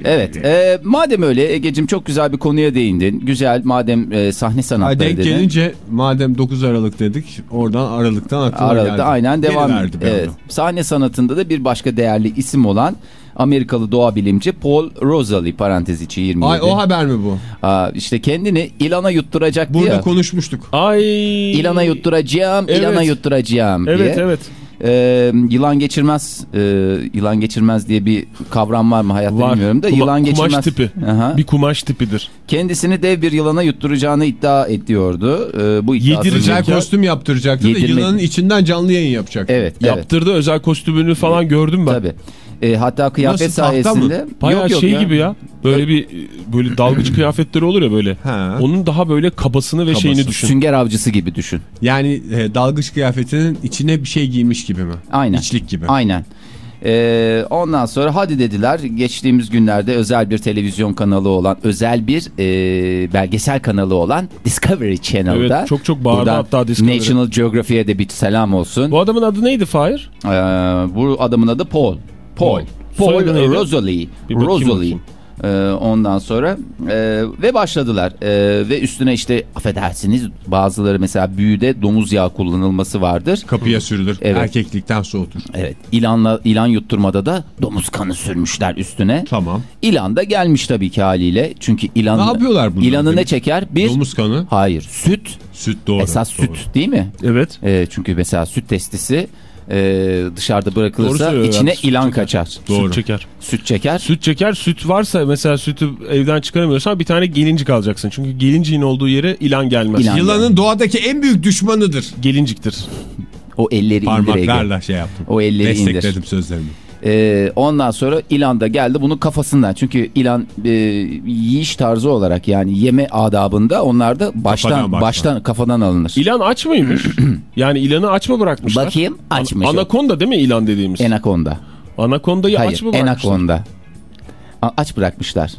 Evet. e, madem öyle Ege'cim çok güzel bir konuya değindin. Güzel madem e, sahne sanatları denk dedin. gelince madem 9 Aralık dedik oradan Aralık'tan aklıma Aralıkta geldi. aynen devam bir evet. Sahne sanatında da bir başka değerli isim olan Amerikalı doğa bilimci Paul Rosalie parantez içi 27. Ay o haber mi bu? Aa, işte kendini ilana yutturacak Burada diye. konuşmuştuk. Ay. İlana yutturacağım, Evet. ilana yutturacağım diye. Evet evet. Ee, yılan geçirmez, e, yılan geçirmez diye bir kavram var mı hayatta Var. bilmiyorum da Kuma- yılan kumaş geçirmez. tipi. Aha. Bir kumaş tipidir. Kendisini dev bir yılana yutturacağını iddia ediyordu. Ee, bu Yedirecek kostüm yaptıracaktı Yedirmek- da yılanın içinden canlı yayın yapacaktı. Evet, evet. Yaptırdı özel kostümünü falan gördüm ben. Tabii. Ee, hatta kıyafet Nasıl, sayesinde Bayağı yok yok şey ya. gibi ya. Böyle bir böyle dalgıç kıyafetleri olur ya böyle. Ha. Onun daha böyle kabasını ve Kabası. şeyini düşün. Sünger avcısı gibi düşün. Yani e, dalgıç kıyafetinin içine bir şey giymiş gibi mi? Aynen. İçlik gibi. Aynen. Ee, ondan sonra hadi dediler geçtiğimiz günlerde özel bir televizyon kanalı olan özel bir e, belgesel kanalı olan Discovery Channel'da. Evet, çok çok bağırdı Buradan hatta Discovery. National Geographic'e de bir selam olsun. Bu adamın adı neydi Fahir? Ee, bu adamın adı Paul. Paul. Paul. Rosalie. Rosalie. Ee, ondan sonra e, ve başladılar Ee, ve üstüne işte affedersiniz bazıları mesela büyüde domuz yağı kullanılması vardır. Kapıya sürülür. Evet. Erkeklikten soğutur. Evet ilanla ilan yutturmada da domuz kanı sürmüşler üstüne. Tamam. İlan da gelmiş tabii ki haliyle. Çünkü ilan Ne yapıyorlar bunlar? İlanı ne çeker? Bir Domuz kanı, Hayır, süt. süt doğru. esas doğru. süt değil mi? Evet. Ee, çünkü mesela süt testisi e, dışarıda Doğru bırakılırsa içine ya, süt ilan çeker. kaçar. Süt çeker. Süt çeker. Süt çeker. Süt varsa mesela sütü evden çıkaramıyorsan bir tane gelincik alacaksın. Çünkü gelinciğin olduğu yere ilan gelmez. İlan. Yılanın doğadaki en büyük düşmanıdır. Gelinciktir. O elleri indir. Parmaklarla şey yaptım. O elleri indir. Destekledim sözlerimi. Ee, ondan sonra ilan da geldi bunun kafasından. Çünkü ilan e, yiyiş tarzı olarak yani yeme adabında onlar da baştan Kafadan, baştan, baştan. kafadan alınır. İlan aç mıymış? yani ilanı aç mı bırakmışlar? Bakayım açmış. An- Anakonda değil mi ilan dediğimiz? Enakonda. Anakondayı Hayır aç mı bırakmışlar? enakonda. A- Aç bırakmışlar.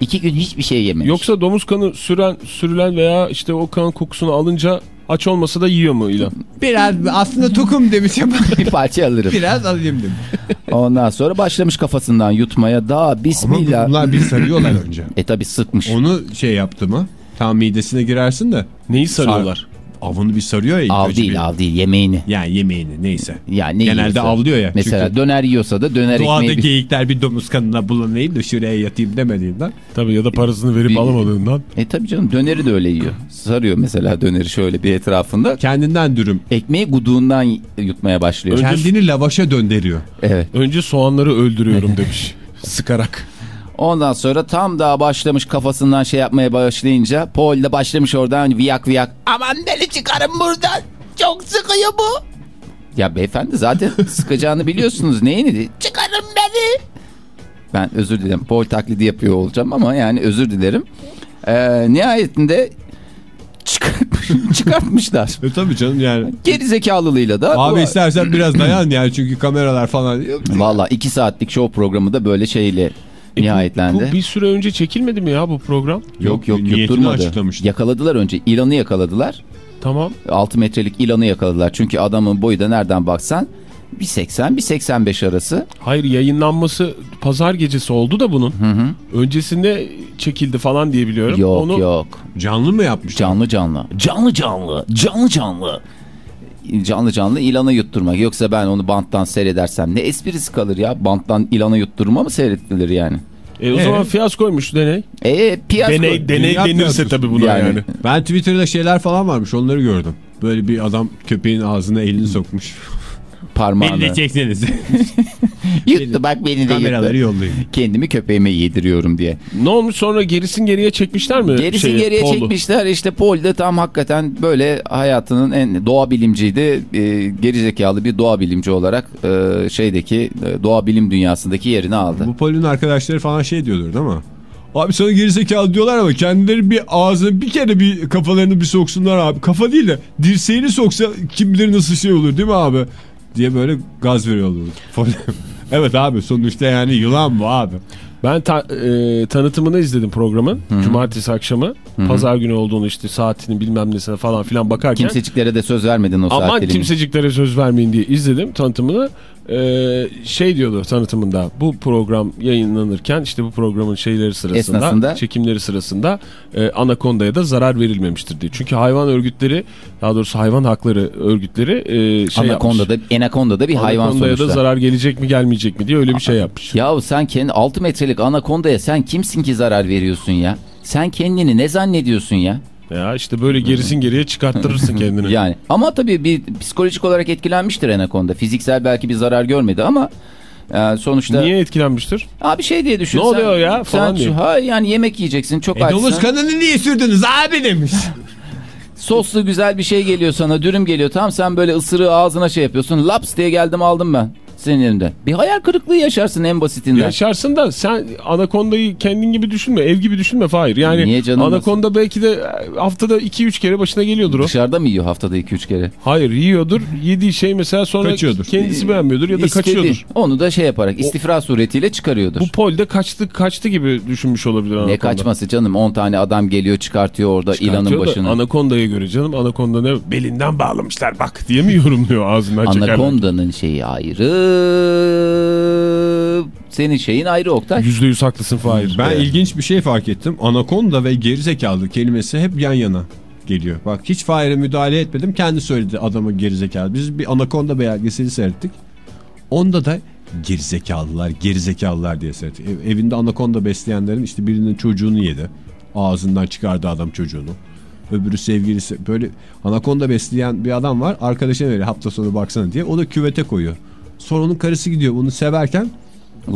İki gün hiçbir şey yememiş. Yoksa domuz kanı süren, sürülen veya işte o kan kokusunu alınca aç olmasa da yiyor mu ilan? Biraz aslında tokum demiş ama bir parça alırım. biraz alayım demiş. Ondan sonra başlamış kafasından yutmaya daha Ama bismillah. bunlar bir sarıyorlar önce. E tabi sıkmış. Onu şey yaptı mı? Tam midesine girersin de. Neyi sarıyorlar? Avını bir sarıyor ya. Av önce değil bir. av değil yemeğini. Yani yemeğini neyse. Yani ne Genelde yiyorsa. avlıyor ya. Mesela Çünkü döner yiyorsa da döner Doğada ekmeği. bir- geyikler bir domuz kanına bulanayım da şuraya yatayım demediğinden. Tabii ya da parasını verip Bir- alamadığından. E tabi canım döneri de öyle yiyor. Sarıyor mesela döneri şöyle bir etrafında. Kendinden dürüm. Ekmeği guduğundan yutmaya başlıyor. Kendini lavaşa döndürüyor. Evet. Önce soğanları öldürüyorum demiş. Sıkarak. Ondan sonra tam daha başlamış kafasından şey yapmaya başlayınca Paul de başlamış oradan viyak viyak. Aman beni çıkarın buradan. Çok sıkıyor bu. Ya beyefendi zaten sıkacağını biliyorsunuz. Neyini? Çıkarın beni. Ben özür dilerim. Paul taklidi yapıyor olacağım ama yani özür dilerim. Ee, nihayetinde çıkartmış, çıkartmışlar. E tabii canım yani. Geri zekalılığıyla da. Abi bu- istersen biraz dayan yani çünkü kameralar falan. Valla iki saatlik show programı da böyle şeyle E bu- nihayetlendi. Bu bir süre önce çekilmedi mi ya bu program? Yok yok yutturmadı. açıklamıştı. Yakaladılar önce. ilanı yakaladılar. Tamam. 6 metrelik ilanı yakaladılar. Çünkü adamın boyu da nereden baksan bir 80 bir 85 arası. Hayır yayınlanması pazar gecesi oldu da bunun. Öncesinde çekildi falan diye biliyorum. Yok Onu yok. Canlı mı yapmış? Canlı canlı. Canlı canlı. Canlı canlı. Canlı canlı ilana yutturmak. Yoksa ben onu banttan seyredersem ne esprisi kalır ya? Banttan ilana yutturma mı seyredilir yani? E, o Ee? zaman fiyaskoymuş deney. E piyasko. Deney, deney Dünya denirse fiyaskosu. tabii buna yani. Yani. Ben Twitter'da şeyler falan varmış onları gördüm. Böyle bir adam köpeğin ağzına elini sokmuş. Parmağını. Beni de çekseniz. Yuttu bak beni de Kameraları yuttu. yollayın. Kendimi köpeğime yediriyorum diye. Ne olmuş sonra gerisin geriye çekmişler mi? Gerisi şeyi, geriye Paul'u? çekmişler. İşte Paul de tam hakikaten böyle hayatının en doğa bilimciydi. E, gerizekalı bir doğa bilimci olarak e, şeydeki e, doğa bilim dünyasındaki yerini aldı. Bu Paul'ün arkadaşları falan şey diyordur değil mi? Abi sana gerizekalı diyorlar ama kendileri bir ağzına bir kere bir kafalarını bir soksunlar abi. Kafa değil de dirseğini soksa kim bilir nasıl şey olur değil mi abi? Diye böyle gaz veriyorlar. evet abi sonuçta yani yılan bu abi. Ben ta- e, tanıtımını izledim programın. Cumartesi akşamı. Pazar günü olduğunu işte saatini bilmem nesine falan filan bakarken. Kimseciklere de söz vermedin o Aman saat dilimi. kimseciklere söz vermeyin diye izledim tanıtımını. Ee, şey diyordu tanıtımında bu program yayınlanırken işte bu programın şeyleri sırasında Esnasında? çekimleri sırasında e, Anaconda'ya da zarar verilmemiştir diye. Çünkü hayvan örgütleri daha doğrusu hayvan hakları örgütleri e, şey yapmış. Anaconda da, Anaconda da bir hayvan Anaconda'ya da sonuçta. zarar gelecek mi gelmeyecek mi diye öyle bir şey yapmış. Yahu sen kendi 6 metrelik Anaconda'ya sen kimsin ki zarar veriyorsun ya? Sen kendini ne zannediyorsun ya? Ya işte böyle gerisin geriye çıkarttırırsın kendini. Yani ama tabii bir psikolojik olarak etkilenmiştir Anaconda. Fiziksel belki bir zarar görmedi ama e, sonuçta Niye etkilenmiştir? abi şey diye düşün. Ne sen- oluyor ya sen falan şu- diyor. ha, yani yemek yiyeceksin çok E domuz açsın. kanını niye sürdünüz abi demiş. Soslu güzel bir şey geliyor sana dürüm geliyor. Tam sen böyle ısırığı ağzına şey yapıyorsun. Laps diye geldim aldım ben senin elinde. Bir hayal kırıklığı yaşarsın en basitinden. Yaşarsın da sen Anaconda'yı kendin gibi düşünme, ev gibi düşünme Fahir. Yani Niye canım? Anaconda belki de haftada 2-3 kere başına geliyordur o. Dışarıda mı yiyor haftada 2-3 kere? Hayır yiyordur. Yediği şey mesela sonra Kaçıyordur. kendisi beğenmiyordur ya da İstediği- kaçıyordur. Onu da şey yaparak istifra suretiyle çıkarıyordur. Bu polde kaçtı kaçtı gibi düşünmüş olabilir Anaconda. Ne kaçması canım 10 tane adam geliyor çıkartıyor orada Çıkartıyor ilanın da başını. Anaconda'ya göre canım Anaconda ne belinden bağlamışlar bak diye mi yorumluyor ağzından çekerler. Anaconda'nın şeyi ayrı. Senin şeyin ayrı Oktay. Yüzde yüz haklısın Fahir. Ben Evet. ilginç bir şey fark ettim. Anakonda ve gerizekalı kelimesi hep yan yana geliyor. Bak hiç Fahir'e müdahale etmedim. Kendi söyledi adamı gerizekalı. Biz bir anakonda belgeseli seyrettik. Onda da gerizekalılar, gerizekalılar diye seyrettik. Ev- evinde anakonda besleyenlerin işte birinin çocuğunu yedi. Ağzından çıkardı adam çocuğunu. Öbürü sevgilisi. Böyle anakonda besleyen bir adam var. Arkadaşına veriyor hafta sonu baksana diye. O da küvete koyuyor. Sonra onun karısı gidiyor bunu severken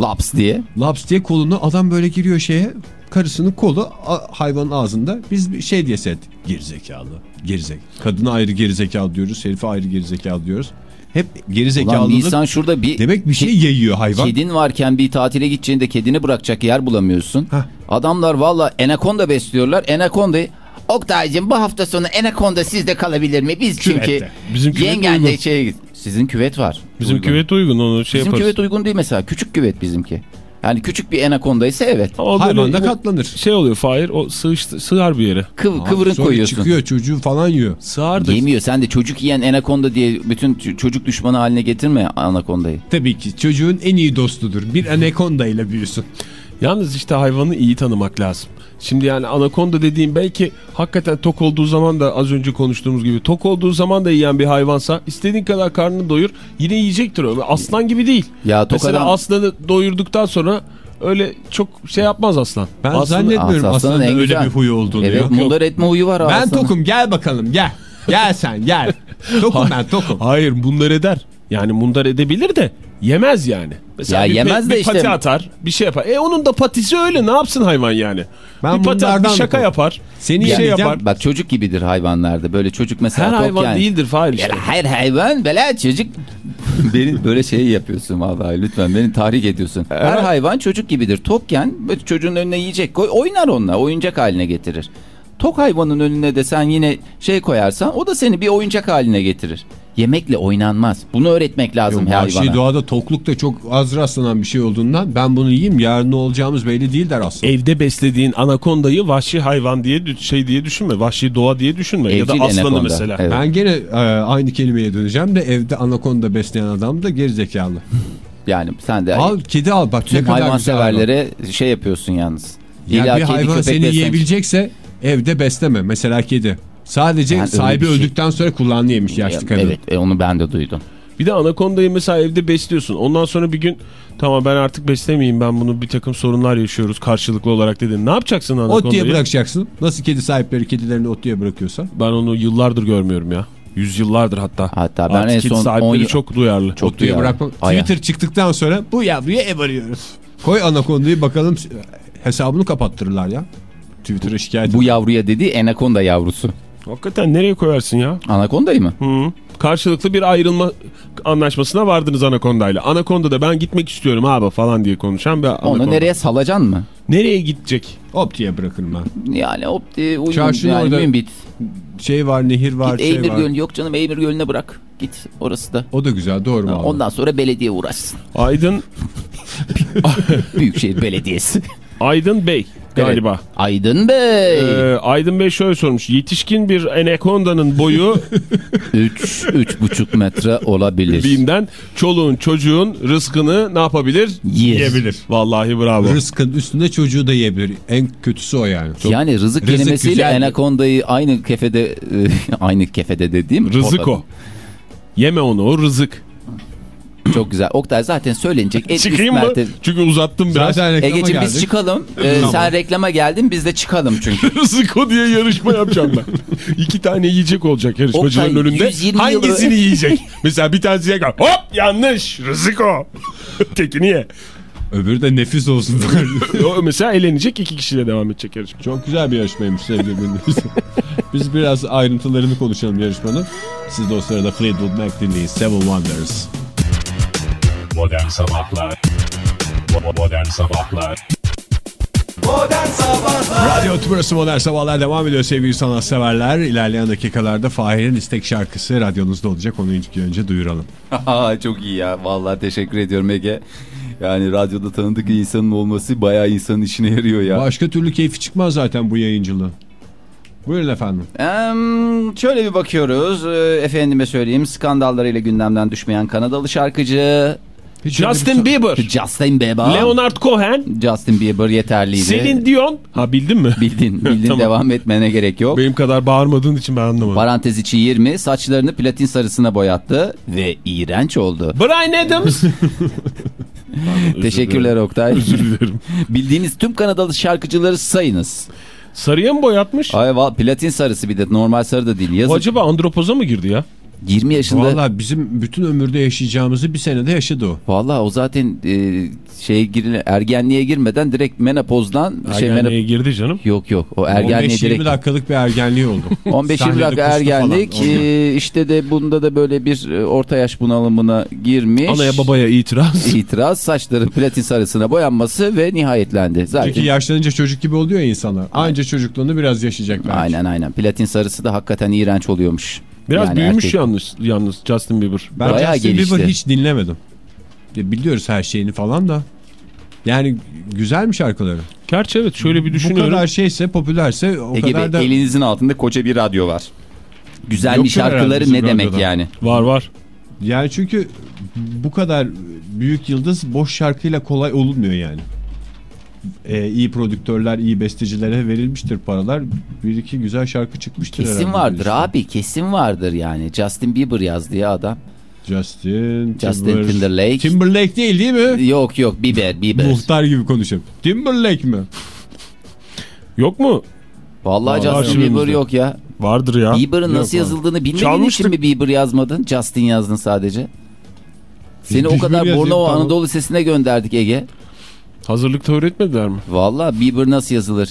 Laps diye. laps diye kolunu adam böyle giriyor şeye. Karısının kolu hayvanın ağzında. Biz şey diye set. Gerizekalı. Gerizek. Kadına ayrı gerizekalı diyoruz. Herife ayrı gerizekalı diyoruz. Hep Ulan gerizekalılık. Nisan şurada bir Demek bir şey yayıyor hayvan. kedin varken bir tatile gideceğinde kedini bırakacak yer bulamıyorsun. Heh. Adamlar valla enakonda besliyorlar. Enakondayı Oktay'cım bu hafta sonu enakonda sizde kalabilir mi? Biz çünkü Küvette. Bizim küvet yengenle uygun. şey... Sizin küvet var. Bizim Uygun. küvet uygun onu şey Bizim yaparız. küvet uygun değil mesela. Küçük küvet bizimki. Yani küçük bir enakondaysa evet. O Hayvan da katlanır. Şey oluyor Fahir o sığış, sığar bir yere. Kıv, kıvırın Sonra koyuyorsun. çıkıyor çocuğu falan yiyor. Sığar da. Yemiyor. Sen de çocuk yiyen enakonda diye bütün çocuk düşmanı haline getirme anakondayı. Tabii ki çocuğun en iyi dostudur. Bir anakonda ile büyüsün. Yalnız işte hayvanı iyi tanımak lazım. Şimdi yani anakonda dediğim belki hakikaten tok olduğu zaman da az önce konuştuğumuz gibi tok olduğu zaman da yiyen bir hayvansa istediğin kadar karnını doyur yine yiyecektir o. Aslan gibi değil. Ya Mesela adam- aslanı doyurduktan sonra öyle çok şey yapmaz aslan. Ben Aslanı- zannetmiyorum Aslanın aslında en öyle güzel. bir huyu olduğunu. Evet mundar etme huyu var Ben aslanın. tokum gel bakalım gel. Gel sen gel. Tokum ben tokum. Hayır mundar eder. Yani mundar edebilir de yemez yani. Mesela Ya bir, yemez de bir işte- pati atar bir şey yapar. E onun da patisi öyle ne yapsın hayvan yani? Ben bir pati atar, bir şaka yapar. Seni bir şey yapar. Bak çocuk gibidir hayvanlarda. Böyle çocuk mesela Her hayvan yani. değildir Fahir işte. Her hayvan böyle çocuk beni böyle şey yapıyorsun vallahi lütfen beni tahrik ediyorsun. Her hayvan çocuk gibidir. Tokken çocuğun önüne yiyecek koy oynar onunla oyuncak haline getirir. Tok hayvanın önüne de sen yine şey koyarsan o da seni bir oyuncak haline getirir. Yemekle oynanmaz. Bunu öğretmek lazım Yok, hayvana. vahşi doğada tokluk da çok az rastlanan bir şey olduğundan ben bunu yiyeyim yarın ne olacağımız belli değil der aslında. Evde beslediğin anakondayı vahşi hayvan diye şey diye düşünme. Vahşi doğa diye düşünme. ya da Evcil aslanı anakonda. mesela. Evet. Ben gene e, aynı kelimeye döneceğim de evde anakonda besleyen adam da gerizekalı. Yani sen de Al kedi al bak ne tüm kadar hayvan güzel hayvan. severlere şey yapıyorsun yalnız. Yani İlla bir hayvan seni yiyebilecekse evde besleme. Mesela kedi. Sadece Yani sahibi şey- öldükten sonra kulağını yemiş yaşlı kadın. Evet e, onu ben de duydum. Bir de anakondayı mesela evde besliyorsun. Ondan sonra bir gün tamam ben artık beslemeyeyim ben bunu bir takım sorunlar yaşıyoruz karşılıklı olarak dedin. Ne yapacaksın Ot anakondayı? diye bırakacaksın. Nasıl kedi sahipleri kedilerini ot diye bırakıyorsa. Ben onu yıllardır görmüyorum ya. Yüzyıllardır hatta. Hatta ben Artık en son sahipleri on yıl- çok duyarlı. Çok duyarlı. bırakmak. Aya. Twitter çıktıktan sonra bu yavruya ev arıyoruz. Koy anakondayı bakalım hesabını kapattırırlar ya. Twitter'a şikayet Bu yavruya dediği enakonda yavrusu. Hakikaten nereye koyarsın ya? Anakondayı mı? Hı. Karşılıklı bir ayrılma anlaşmasına vardınız anakondayla. Anakonda da ben gitmek istiyorum abi falan diye konuşan bir Onu anakonda. nereye salacan mı? Nereye gidecek? Op diye bırakırım ben. Yani o e, uygun Çarşının yani orada mümbit. Şey var nehir var Git şey Eymir var. Gölü yok canım Eymir Gölü'ne bırak. Git orası da. O da güzel doğru mu? Ondan sonra belediye uğraşsın. Aydın Büyükşehir Belediyesi. Aydın Bey galiba. Evet. Aydın Bey. Ee, Aydın Bey şöyle sormuş. Yetişkin bir anakondanın boyu 3 üç, buçuk metre olabilir. binden çoluğun çocuğun rızkını ne yapabilir? Yer. Yiyebilir. Vallahi bravo. Rızkın üstünde çocuğu da yiyebilir. En kötüsü o yani. Çok- Yani rızık, Rızık kelimesiyle güzel. enakondayı aynı kefede e, aynı kefede dediğim. Rızık o. Yeme onu o rızık. Çok güzel. Oktay zaten söylenecek en Çıkayım mı? Çünkü uzattım biraz. Zaten Egeciğim biz çıkalım. Ee, Sen reklama geldin biz de çıkalım çünkü. Rızık o diye yarışma yapacağım ben. İki tane yiyecek olacak yarışmacıların Oktay, önünde. 120 Hangisini yılı- yiyecek? Mesela bir tanesi yiyecek. Hop yanlış. Rızık o. Tekini ye. Öbürü de nefis olsun. Mesela elenecek iki kişiyle devam edecek yarışma. Çok güzel bir yarışmaymış sevgili. Biz biraz ayrıntılarını konuşalım yarışmanın. Siz de o sırada Fleetwood Mac dinleyin. Seven Wonders. Modern Sabahlar Bo- Modern Sabahlar Radyo Tübrası Modern Sabahlar devam ediyor sevgili sanatseverler. İlerleyen dakikalarda Fahir'in istek şarkısı radyonuzda olacak. Onu ilk önce duyuralım. Aa, Çok iyi ya. Vallahi teşekkür ediyorum Ege. Yani radyoda tanıdık insanın olması bayağı insanın işine yarıyor ya. Başka türlü keyfi çıkmaz zaten bu yayıncılığın. Buyurun efendim. Em, şöyle bir bakıyoruz. Ee, efendime söyleyeyim skandallarıyla gündemden düşmeyen Kanadalı şarkıcı Justin Bieber. Justin Bieber. Leonard Cohen. Justin Bieber yeterliydi. Celine Dion. Ha bildin mi? Bildin, bildin Tamam. devam etmene gerek yok. Benim kadar bağırmadığın için ben anlamadım. Parantez içi 20 saçlarını platin sarısına boyattı ve iğrenç oldu. Brian Adams. Teşekkürler Oktay. Özür dilerim. Bildiğiniz tüm Kanadalı şarkıcıları sayınız. Sarıya mı boyatmış? Ay va- platin sarısı bir de normal sarı da değil. O Yazık acaba andropoza mı girdi ya? 20 yaşında. Valla bizim bütün ömürde yaşayacağımızı bir senede yaşadı o. Vallahi o zaten e, şey girine, ergenliğe girmeden direkt menopozdan şey Ergenliğe menop- girdi canım. Yok yok o ergenliğe 15-20 direkt dakikalık bir ergenliği oldu. 15-20 Sahnede dakika ergenlik e, işte de bunda da böyle bir e, orta yaş bunalımına girmiş. Anaya babaya itiraz. İtiraz saçları platin sarısına boyanması ve nihayetlendi. Zaten Çünkü yaşlanınca çocuk gibi oluyor ya insanlar. Anca çocukluğunu biraz yaşayacak belki. aynen aynen platin sarısı da hakikaten iğrenç oluyormuş. Biraz Yani büyümüş erkek- yalnız, yalnız Justin Bieber. Ben Bayağı Justin gelişti. Bieber hiç dinlemedim. Ya biliyoruz her şeyini falan da. Yani güzel mi şarkıları? Gerçi evet şöyle bir Bu düşünüyorum. kadar şeyse popülerse o Ege Bey kadar da elinizin altında koca bir radyo var. Güzel herhalde şarkıları ne demek radyoda. yani? Var var. yani çünkü bu kadar büyük yıldız boş şarkıyla kolay olunmuyor yani. Ee, iyi prodüktörler, iyi bestecilere verilmiştir paralar. Bir iki güzel şarkı çıkmıştır Kesin vardır işte. abi kesin vardır yani. Justin Bieber yazdı ya adam. Justin, Justin Timber- Timberlake. Timberlake değil değil mi? Yok yok Bieber Bieber. Muhtar gibi konuşuyorum. Timberlake mi? Yok mu? Vallahi Vallahi Justin. Bieber yok ya. Vardır ya. Bieber'ın nasıl abi. yazıldığını bilmediğin Çalmıştık. için mi Bieber yazmadın? Justin yazdın sadece. Seni o Bieber kadar Bornova. Anadolu Lisesi'ne gönderdik Ege. Hazırlıkta öğretmediler mi? Vallahi Bieber nasıl yazılır?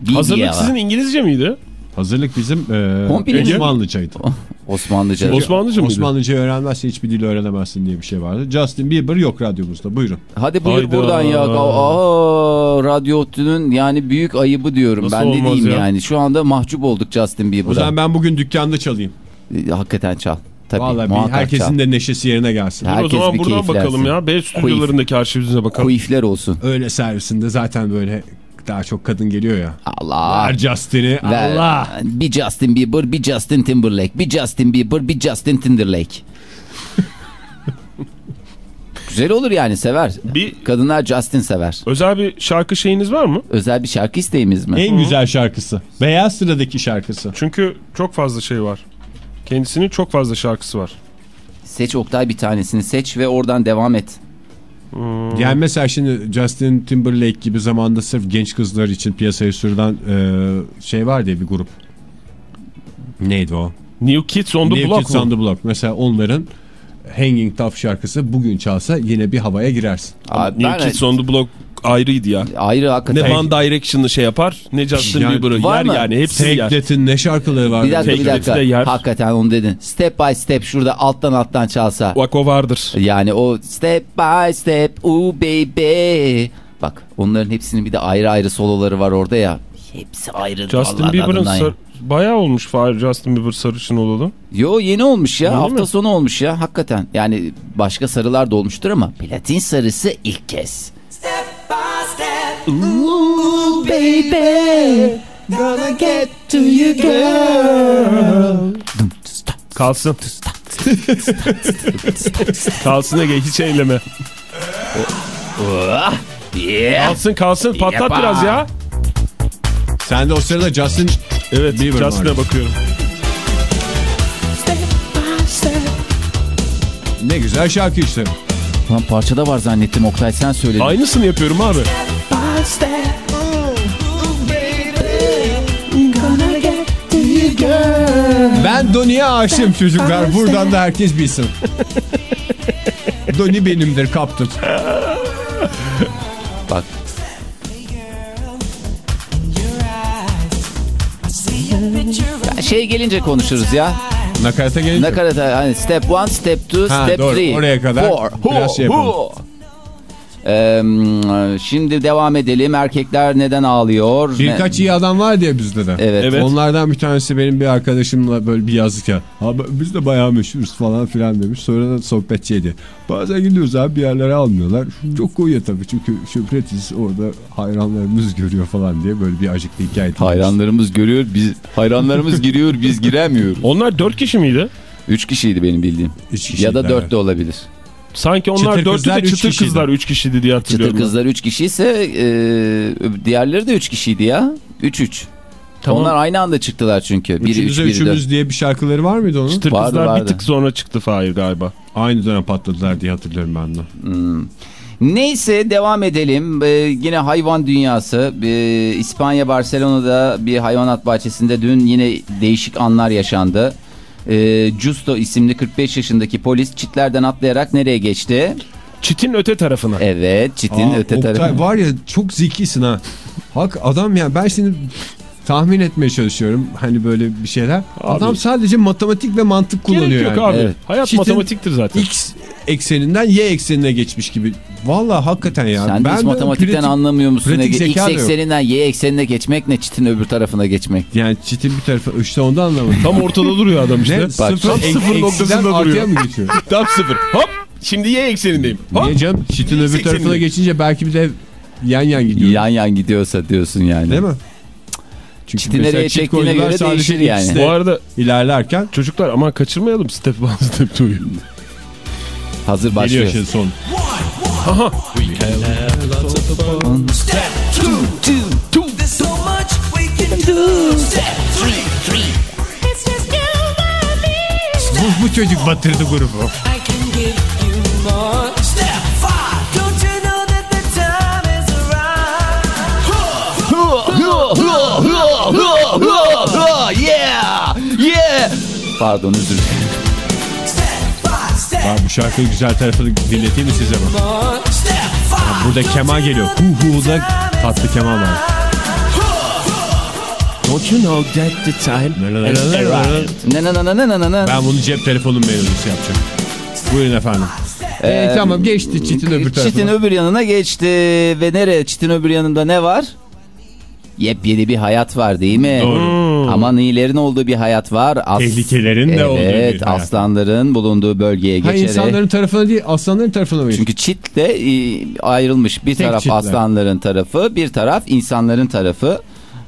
Bieber. Hazırlık sizin İngilizce miydi? Hazırlık bizim e? Osmanlıcaydı. Osmanlıca. Osmanlıca mıydı? Osmanlıca öğrenmezsen hiçbir dil öğrenemezsin diye bir şey vardı. Justin Bieber yok radyomuzda. Buyurun. Hadi buyur Hayda. buradan ya. Aa, radyo Otü'nün yani büyük ayıbı diyorum. Nasıl ben de diyeyim ya? yani. Şu anda mahcup olduk Justin O Bieber'a. zaman ben bugün dükkanda çalayım. E, Hakikaten çal. Tabii Vallahi bir herkesin çal. de neşesi yerine gelsin. Her- o Herkes zaman buradan bakalım ya. B stüdyolarındaki arşivimize bakalım. Keyifler olsun. Öyle servisinde zaten böyle daha çok kadın geliyor ya. Allah. Ver Justin'i. Allah. Bir Justin Bieber, bir Justin Timberlake, bir Justin Bieber, bir Justin Timberlake. Güzel olur yani sever. Bir Kadınlar Justin sever. özel bir şarkı şeyiniz var mı? Özel bir şarkı isteğimiz mi? En güzel şarkısı. Beyaz sıradaki şarkısı. Çünkü çok fazla şey var. Kendisinin çok fazla şarkısı var. Seç Oktay bir tanesini seç ve oradan devam et. Yani mesela şimdi Justin Timberlake gibi zamanda sırf genç kızlar için piyasaya sürülen e, şey var diye bir grup. Neydi o? New Kids on the New Block Kids mu? on the Block. Mesela onların Hanging Tough şarkısı bugün çalsa yine bir havaya girersin. Abi New Kids on the Block ayrıydı ya. Ayrı Ne hakikaten. One Direction'ı şey yapar ne Justin Yani Bieber'ı yer mı? yani hepsini yer. Teklet'in ne şarkıları var? Bir dakika bir dakika. de yer. Hakikaten onu dedin. Step by step şurada alttan alttan çalsa. Bak o vardır. Yani o step by step ooh baby. Bak onların hepsinin bir de ayrı ayrı soloları var orada ya. Hepsi ayrı. Justin Bieber'ın bayağı olmuş Justin Bieber sarışın olalı. Yo yeni olmuş ya. Yeni Hafta mi? sonu olmuş ya hakikaten. Yani başka sarılar da olmuştur ama platin sarısı ilk kez. Ooh baby. Gonna get to you girl. Kalsın. kalsın Ege hiç eyleme. Yeah. Kalsın kalsın patlat biraz ya. Sen de o sırada Justin Evet Bieber Justin'e bakıyorum. ne güzel şarkı işte. Lan parçada var zannettim Oktay sen söyledin. Aynısını yapıyorum abi. Ben Donnie'ye aşığım çocuklar. Buradan da herkes bilsin. Donnie benimdir kaptım. Bak Ya şey gelince konuşuruz ya. Nakarata gelince. Nakarat hani step 1, step 2, Ha, step doğru. 3. Oraya kadar biraz şey yapalım. Şimdi devam edelim. Erkekler neden ağlıyor? Birkaç iyi adam var diye bizde de. Evet. Evet. Onlardan bir tanesi benim bir arkadaşımla böyle bir yazdık ya. Abi biz de bayağı meşhuruz falan filan demiş. Sonra da sohbetçiydi. Bazen gidiyoruz abi bir yerlere almıyorlar. Çok koyuyor tabii çünkü şöhretiz orada hayranlarımız görüyor falan diye böyle bir acıklı hikaye. Hayranlarımız görüyor, biz hayranlarımız giriyor, biz giremiyoruz. Onlar dört kişi miydi? 3 kişiydi benim bildiğim. Üç Ya da kişiydi, 4 evet. de olabilir. Sanki onlar Çıtır dörtlü kızlar de üç çıtır kişiydi. kızlar üç kişiydi diye hatırlıyorum. Çıtır kızlar 3 kişi ise e, diğerleri de 3 kişiydi ya. 3-3. Tamam. Onlar aynı anda çıktılar çünkü. Biri 3, Üçümüze biri üçümüz 4. diye bir şarkıları var mıydı onun? Çıtır Vardı, kızlar vardı. bir tık sonra çıktı Fahir galiba. Aynı dönem patladılar diye hatırlıyorum ben de. Neyse devam edelim. Ee, yine hayvan dünyası. Ee, İspanya Barcelona'da bir hayvanat bahçesinde dün yine değişik anlar yaşandı. Ee, Justo isimli 45 yaşındaki polis çitlerden atlayarak nereye geçti? Çitin öte tarafına. Evet çitin Aa, öte Oktay, tarafı. var ya çok zekisin ha. Hak adam ya ben şimdi tahmin etmeye çalışıyorum hani böyle bir şeyler. Adam sadece matematik ve mantık kullanıyor Gerek yok yani. abi. Evet. Hayat Çitin- matematiktir zaten. X ekseninden Y eksenine geçmiş gibi. Vallahi hakikaten ya. Sen de hiç matematikten pratik- anlamıyor musun? Ege? X da ekseninden Y eksenine geçmek ne çitin öbür tarafına geçmek. Yani çitin bir tarafı işte ondan anlamadım. Tam ortada duruyor adam işte. ne? Bak, sıfır, tam sıfır noktasında duruyor. mı geçiyor? Tam sıfır. Hop. Şimdi y eksenindeyim. Hop. Niye canım? Çitin öbür tarafına geçince belki bir de yan yan gidiyor. Yan yan gidiyorsa diyorsun yani. Değil mi? Çünkü Çiti mesela nereye çektiğine göre değişir yani. Bu arada ilerlerken çocuklar aman kaçırmayalım step 1 step 2'yu. Hazır geliyor başlıyor. şimdi son. There's so much we can do. Step three, three. It's just you and me. Step, Bu, bu çocuk batırdı grubu. I can give you more. Step five. Don't you know that the time is right? yeah! Yeah! Pardon özür dilerim. Ben bu şarkının güzel tarafını dinleteyim mi size five. Burada keman geliyor. Hu hu'da tatlı keman var. Don't you know that the time. Ben bunu cep telefonun melodisi yapacağım. Buyurun efendim. Ee, tamam geçti çitin öbür tarafına. Çitin öbür yanına geçti ve nereye? Çitin öbür yanında ne var? Yepyeni bir hayat var değil mi? Doğru. Ama iyilerin olduğu bir hayat var. As- Tehlikelerin de evet, olduğu bir hayat. aslanların bulunduğu bölgeye Ha, geçerek. insanların tarafına değil aslanların tarafına mı? Çünkü çitle e, ayrılmış. Bir Tek taraf çitler. aslanların tarafı, bir taraf insanların tarafı.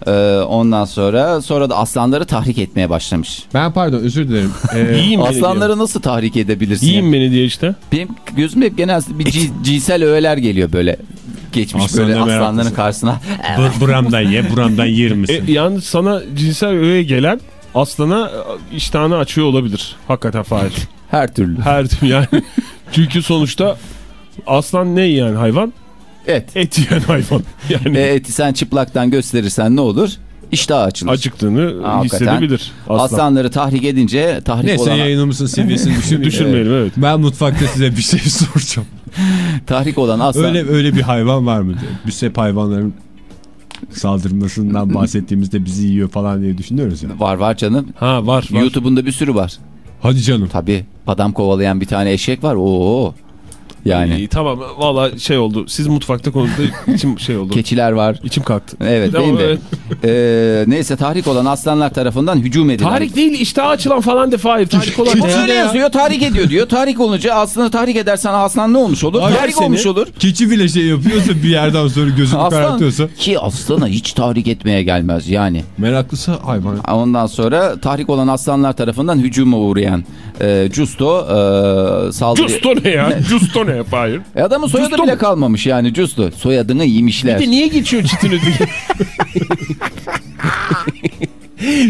Ee, ondan sonra sonra da aslanları tahrik etmeye başlamış. Ben pardon özür dilerim. Ee, beni diyor. Aslanları nasıl tahrik edebilirsin? Yiyin beni diye işte. Benim gözümde hep genelde bir ci- cinsel öğeler geliyor böyle. Geçmiş Aslanlara böyle aslanların karşısına. bu- buramdan ye buramdan yer misin? E, yani sana cinsel öğe gelen aslana iştahını açıyor olabilir. Hakikaten Fahir. Her türlü. Her yani. Çünkü sonuçta aslan ne yiyen hayvan? Evet. Et yiyen hayvan. Yani E, eti sen çıplaktan gösterirsen ne olur? İştah açılır. acıktığını hissedebilir aslan. Aslanları tahrik edince tahrik Neyse olan yayınımızın seviyesini düşürmeyelim. Düşürmeyelim evet. Ben mutfakta size bir şey soracağım. tahrik olan aslan. Öyle öyle bir hayvan var mı hep hayvanların saldırmasından bahsettiğimizde bizi yiyor falan diye düşünüyoruz ya. Var var canım. Ha var var. YouTube'unda bir sürü var. Hadi canım. Tabii. Adam kovalayan bir tane eşek var. Oo. Yani İyi, tamam valla şey oldu. Siz mutfakta konuştu içim şey oldu. keçiler var. İçim kalktı. Evet Tamam, benim de. evet. Ee, neyse tahrik olan aslanlar tarafından hücum edilen. Tahrik değil iştah açılan falan de Fahir. Tahrik olan O öyle yazıyor tahrik ediyor diyor. Tahrik olunca aslanı tahrik edersen aslan ne olmuş olur? Hayır, tahrik seni- olmuş olur. Keçi bile şey yapıyorsa bir yerden sonra gözünü Aslan karartıyorsa. ki aslana hiç tahrik etmeye gelmez yani. Meraklısı hayvan. Ondan sonra tahrik olan aslanlar tarafından hücuma uğrayan e, Justo e, saldırı... Justo ne ya? Justo ne Fahir? E adamın soyadı Justo bile mu? kalmamış yani Justo. Soyadını yemişler. Bir de niye geçiyor çitin öteki?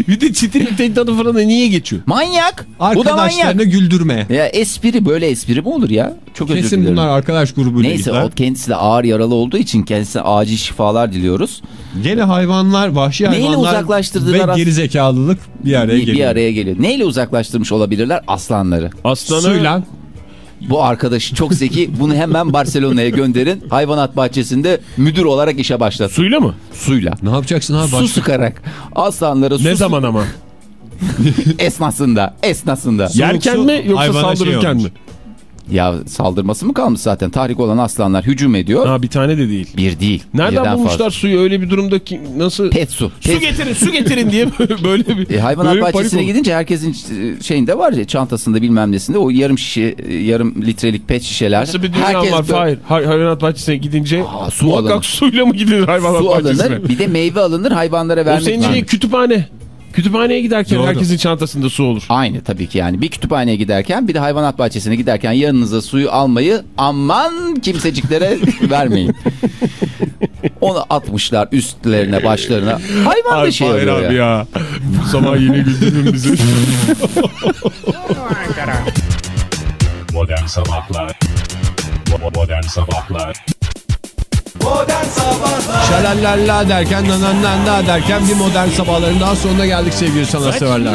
bir de çitin öteki tadı falan niye geçiyor? Manyak. Bu da manyak. Arkadaşlarını güldürmeye. Ya espri böyle espri mi olur ya? Çok özür Kesin dilerim. bunlar arkadaş grubuyla Neyse gittiler. o kendisi de ağır yaralı olduğu için kendisine acil şifalar diliyoruz. Gene hayvanlar, vahşi Neyle hayvanlar uzaklaştırdılar ve as- gerizekalılık bir araya Bir, geliyor. bir araya geliyor. Neyle uzaklaştırmış olabilirler? Aslanları. Aslanı Suyla Bu arkadaş çok zeki. Bunu hemen Barcelona'ya gönderin. Hayvanat bahçesinde müdür olarak işe başlasın. suyla mı? Suyla. ne yapacaksın abi? Su Başka- sıkarak aslanları su Ne zaman ama? esnasında esnasında. Yerken mi yoksa şey saldırırken mi? Ya saldırması mı kalmış zaten? Tahrik olan aslanlar hücum ediyor. Ha bir tane de değil. Bir değil. Nereden birden bulmuşlar fazla. suyu öyle bir durumda ki nasıl? Pet su. Su Pet- getirin su getirin diye böyle bir E, hayvanat böyle bahçesine gidince herkesin e, şeyinde var ya çantasında bilmem nesinde o yarım şişe e, yarım litrelik pet şişeler. Nasıl bir dünya Herkes var Hayır. Hay- Hayvanat bahçesine gidince Aa, su muhakkak alınır. suyla mı gidilir hayvanat Su bahçesine? alınır bir de meyve alınır hayvanlara O vermek senin lazım. için kütüphane. Kütüphaneye giderken Doğru. herkesin çantasında su olur. Aynı tabii ki yani bir kütüphaneye giderken bir de hayvanat bahçesine giderken yanınıza suyu almayı aman kimseciklere vermeyin. Onu atmışlar üstlerine başlarına. Hayvan da şey oluyor abi ya. ya. Bu sabah yine güldürdün bizi. Modern Sabahlar Bo- Modern Sabahlar Şalallalla derken nananana derken bir modern sabahların daha sonuna geldik sevgili sanatseverler.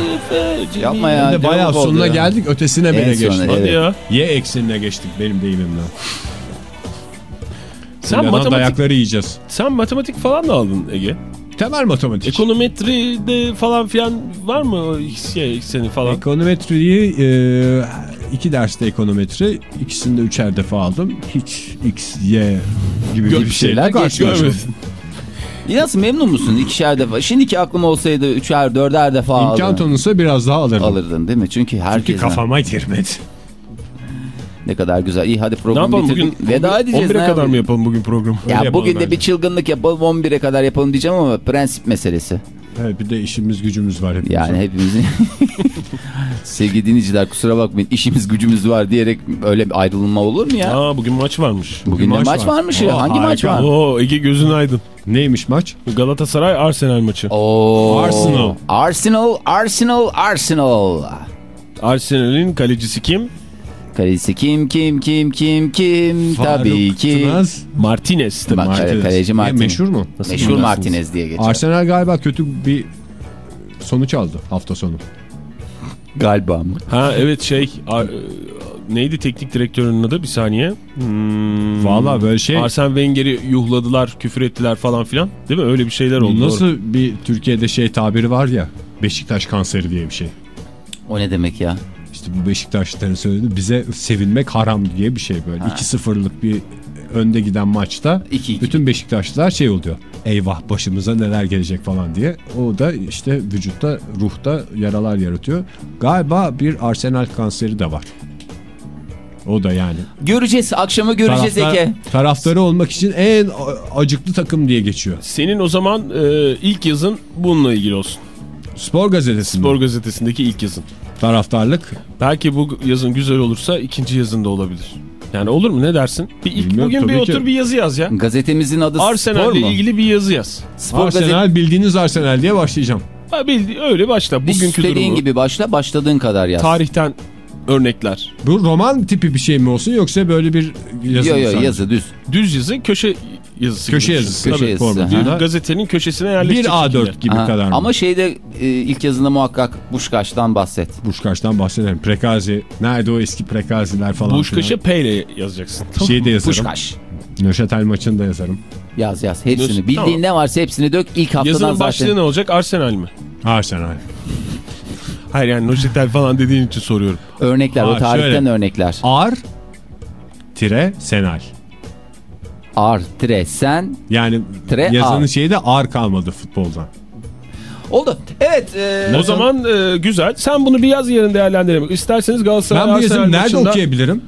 Yapma ya. De bayağı sonuna ya. geldik ötesine En bile geçtik. evet. Hadi ya. Y eksenine geçtik benim deyimimle. Sen Sen matematik, dayakları yiyeceğiz. sen matematik falan da aldın Ege. Temel matematik. Ekonometride falan filan var mı o şey seni falan? Ekonometriyi e, iki derste ekonometri ikisinde üçer defa aldım. Hiç X, Y gibi Gör- bir şeyler karşılaşmadım. Nasıl memnun musun? İkişer defa. Şimdiki aklım olsaydı üçer dörder defa İmkan alırdım. tanınsa biraz daha alırdım. Alırdın değil mi? Çünkü herkes Çünkü kafama girmedi. ne kadar güzel. İyi hadi Ne programı yapalım bitirdik. bugün? Veda edeceğiz. 11'e ne kadar mı yapalım bugün programı? Ya Öyle bugün de bence. bir çılgınlık yapalım 11'e kadar yapalım diyeceğim ama prensip meselesi. Evet, bir de işimiz gücümüz var hepimizin. Yani hepimizin sevgili dinleyiciler kusura bakmayın işimiz gücümüz var diyerek öyle bir ayrılma olur mu ya? Aa bugün maç varmış. Bugün de maç maç, var. varmış ya. Oo, Hangi maç harika. var? Oo Ege gözün aydın. Neymiş maç? Galatasaray Arsenal maçı. Oo. Arsenal. Arsenal, Arsenal, Arsenal. Arsenal'in kalecisi kim? Kalecisi kim kim kim kim kim tabii ki. Tınaz. Martinez. Bak, Martinez. kaleci E, Martinez. meşhur mu? Nasıl Meşhur? Martinez diye geçer. Arsenal galiba kötü bir sonuç aldı hafta sonu. Galiba mı? Ha evet şey Ar- neydi teknik direktörünün adı bir saniye. Hmm, Valla böyle şey Arsene Wenger'i yuhladılar, küfür ettiler falan filan. Değil mi? Öyle bir şeyler oldu. doğru. nasıl bir Türkiye'de şey tabiri var ya Beşiktaş kanseri diye bir şey. O ne demek ya? İşte bu Beşiktaşlıların söyledi bize sevinmek haram diye bir şey böyle. 2-0'lık bir önde giden maçta 2-2. bütün Beşiktaşlılar şey oluyor. Eyvah başımıza neler gelecek falan diye. O da işte vücutta ruhta yaralar yaratıyor. Galiba bir Arsenal kanseri de var. O da yani. Göreceğiz. Akşama göreceğiz Taraftar- Ege. taraftarı olmak için en acıklı takım diye geçiyor. Senin o zaman e, ilk yazın bununla ilgili olsun. Spor gazetesinde Spor gazetesindeki ilk yazın. Taraftarlık Belki bu yazın güzel olursa ikinci yazın da olabilir. Yani olur mu ne dersin? Bir ilk Bilmiyorum, bugün bir ki. otur bir yazı yaz ya. Gazetemizin adı Spor Arsenal'le mu? ilgili bir yazı yaz. Spor Arsenal gazete- bildiğiniz Arsenal diye başlayacağım. Ha, bildi, öyle başla. Bugünkü İstediğin durumu. gibi başla. Başladığın kadar yaz. Tarihten örnekler. Bu roman tipi bir şey mi olsun yoksa böyle bir yazı Yo mı yo sadece? yazı düz. Düz yazı köşe yazısı. Köşe gibi yazısı. Köşe Tabii. yazısı. Ha. Gazetenin köşesine Bir yerleşecek A4 şekilde. gibi kadar mı? Ama şeyde e, ilk yazında muhakkak Buşkaş'tan bahset. Buşkaş'tan bahsedelim. Prekazi. Nerede o eski prekaziler falan Buşkaş'a filan. P ile yazacaksın. Şey de yazarım. Buşkaş. Nöşetel maçını da yazarım. Yaz yaz hepsini. Yazın, Bildiğin tamam. ne varsa hepsini dök. İlk haftadan Yazının zaten. başlığı ne olacak? Arsenal mi? Arsenal. Hayır yani Nojetel falan dediğin için soruyorum. Örnekler Aa, o tarihten şöyle. örnekler. Ar tire senal. Ar, tre, sen. Yani Tre yazının ar. şeyi de ar kalmadı futboldan. Oldu. Evet. e, O zaman e, güzel. Sen bunu bir yaz yarın değerlendirelim. İsterseniz Galatasaray Ben bu yazı Arsenal nerede maçında, okuyabilirim?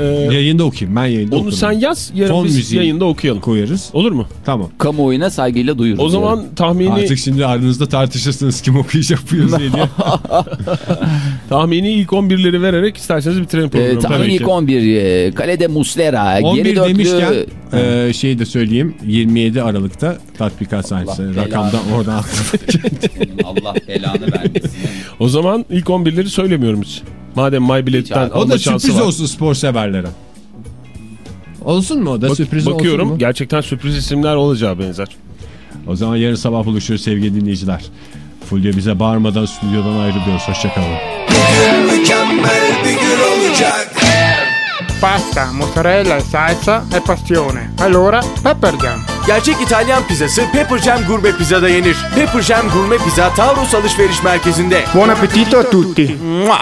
E, Yayında okuyayım. Ben yayında onu okurum. sen yaz. Yarın Fon biz yayında okuyalım. koyarız. Olur mu? Tamam. kamuoyuna saygıyla duyuruz. O zaman tahmini Artık şimdi aranızda tartışırsınız kim okuyacak bu yazıyı diye. tahmini ilk 11'leri vererek isterseniz bitirelim programı. tahmin Tabii ilk ki. 11 e, kalede Muslera, 11 geri dörtlü. demişken e, şeyi de söyleyeyim. 27 Aralık'ta tatbikat sahnesi. Rakamdan oradan aklıma Allah belanı vermesin. O zaman ilk 11'leri söylemiyorum hiç. Madem My Bilet'ten Hiç- O alma da şansı sürpriz var. olsun spor severlere. Olsun mu o da Bak- sürpriz bakıyorum olsun mu? gerçekten sürpriz isimler olacağı benzer. O zaman yarın sabah buluşuruz sevgili dinleyiciler. Fulya bize bağırmadan stüdyodan ayrılıyoruz. Hoşçakalın. Mükemmel bir gün olacak. Pasta, mozzarella salsa e passione. Allora, Pepper Jam. Gerçek İtalyan pizzası Pepper Jam Gurme Pizza'da yenir. Pepper Jam Gurme Pizza Taurus Alışveriş Merkezi'nde. Buon appetito a tutti. Mua!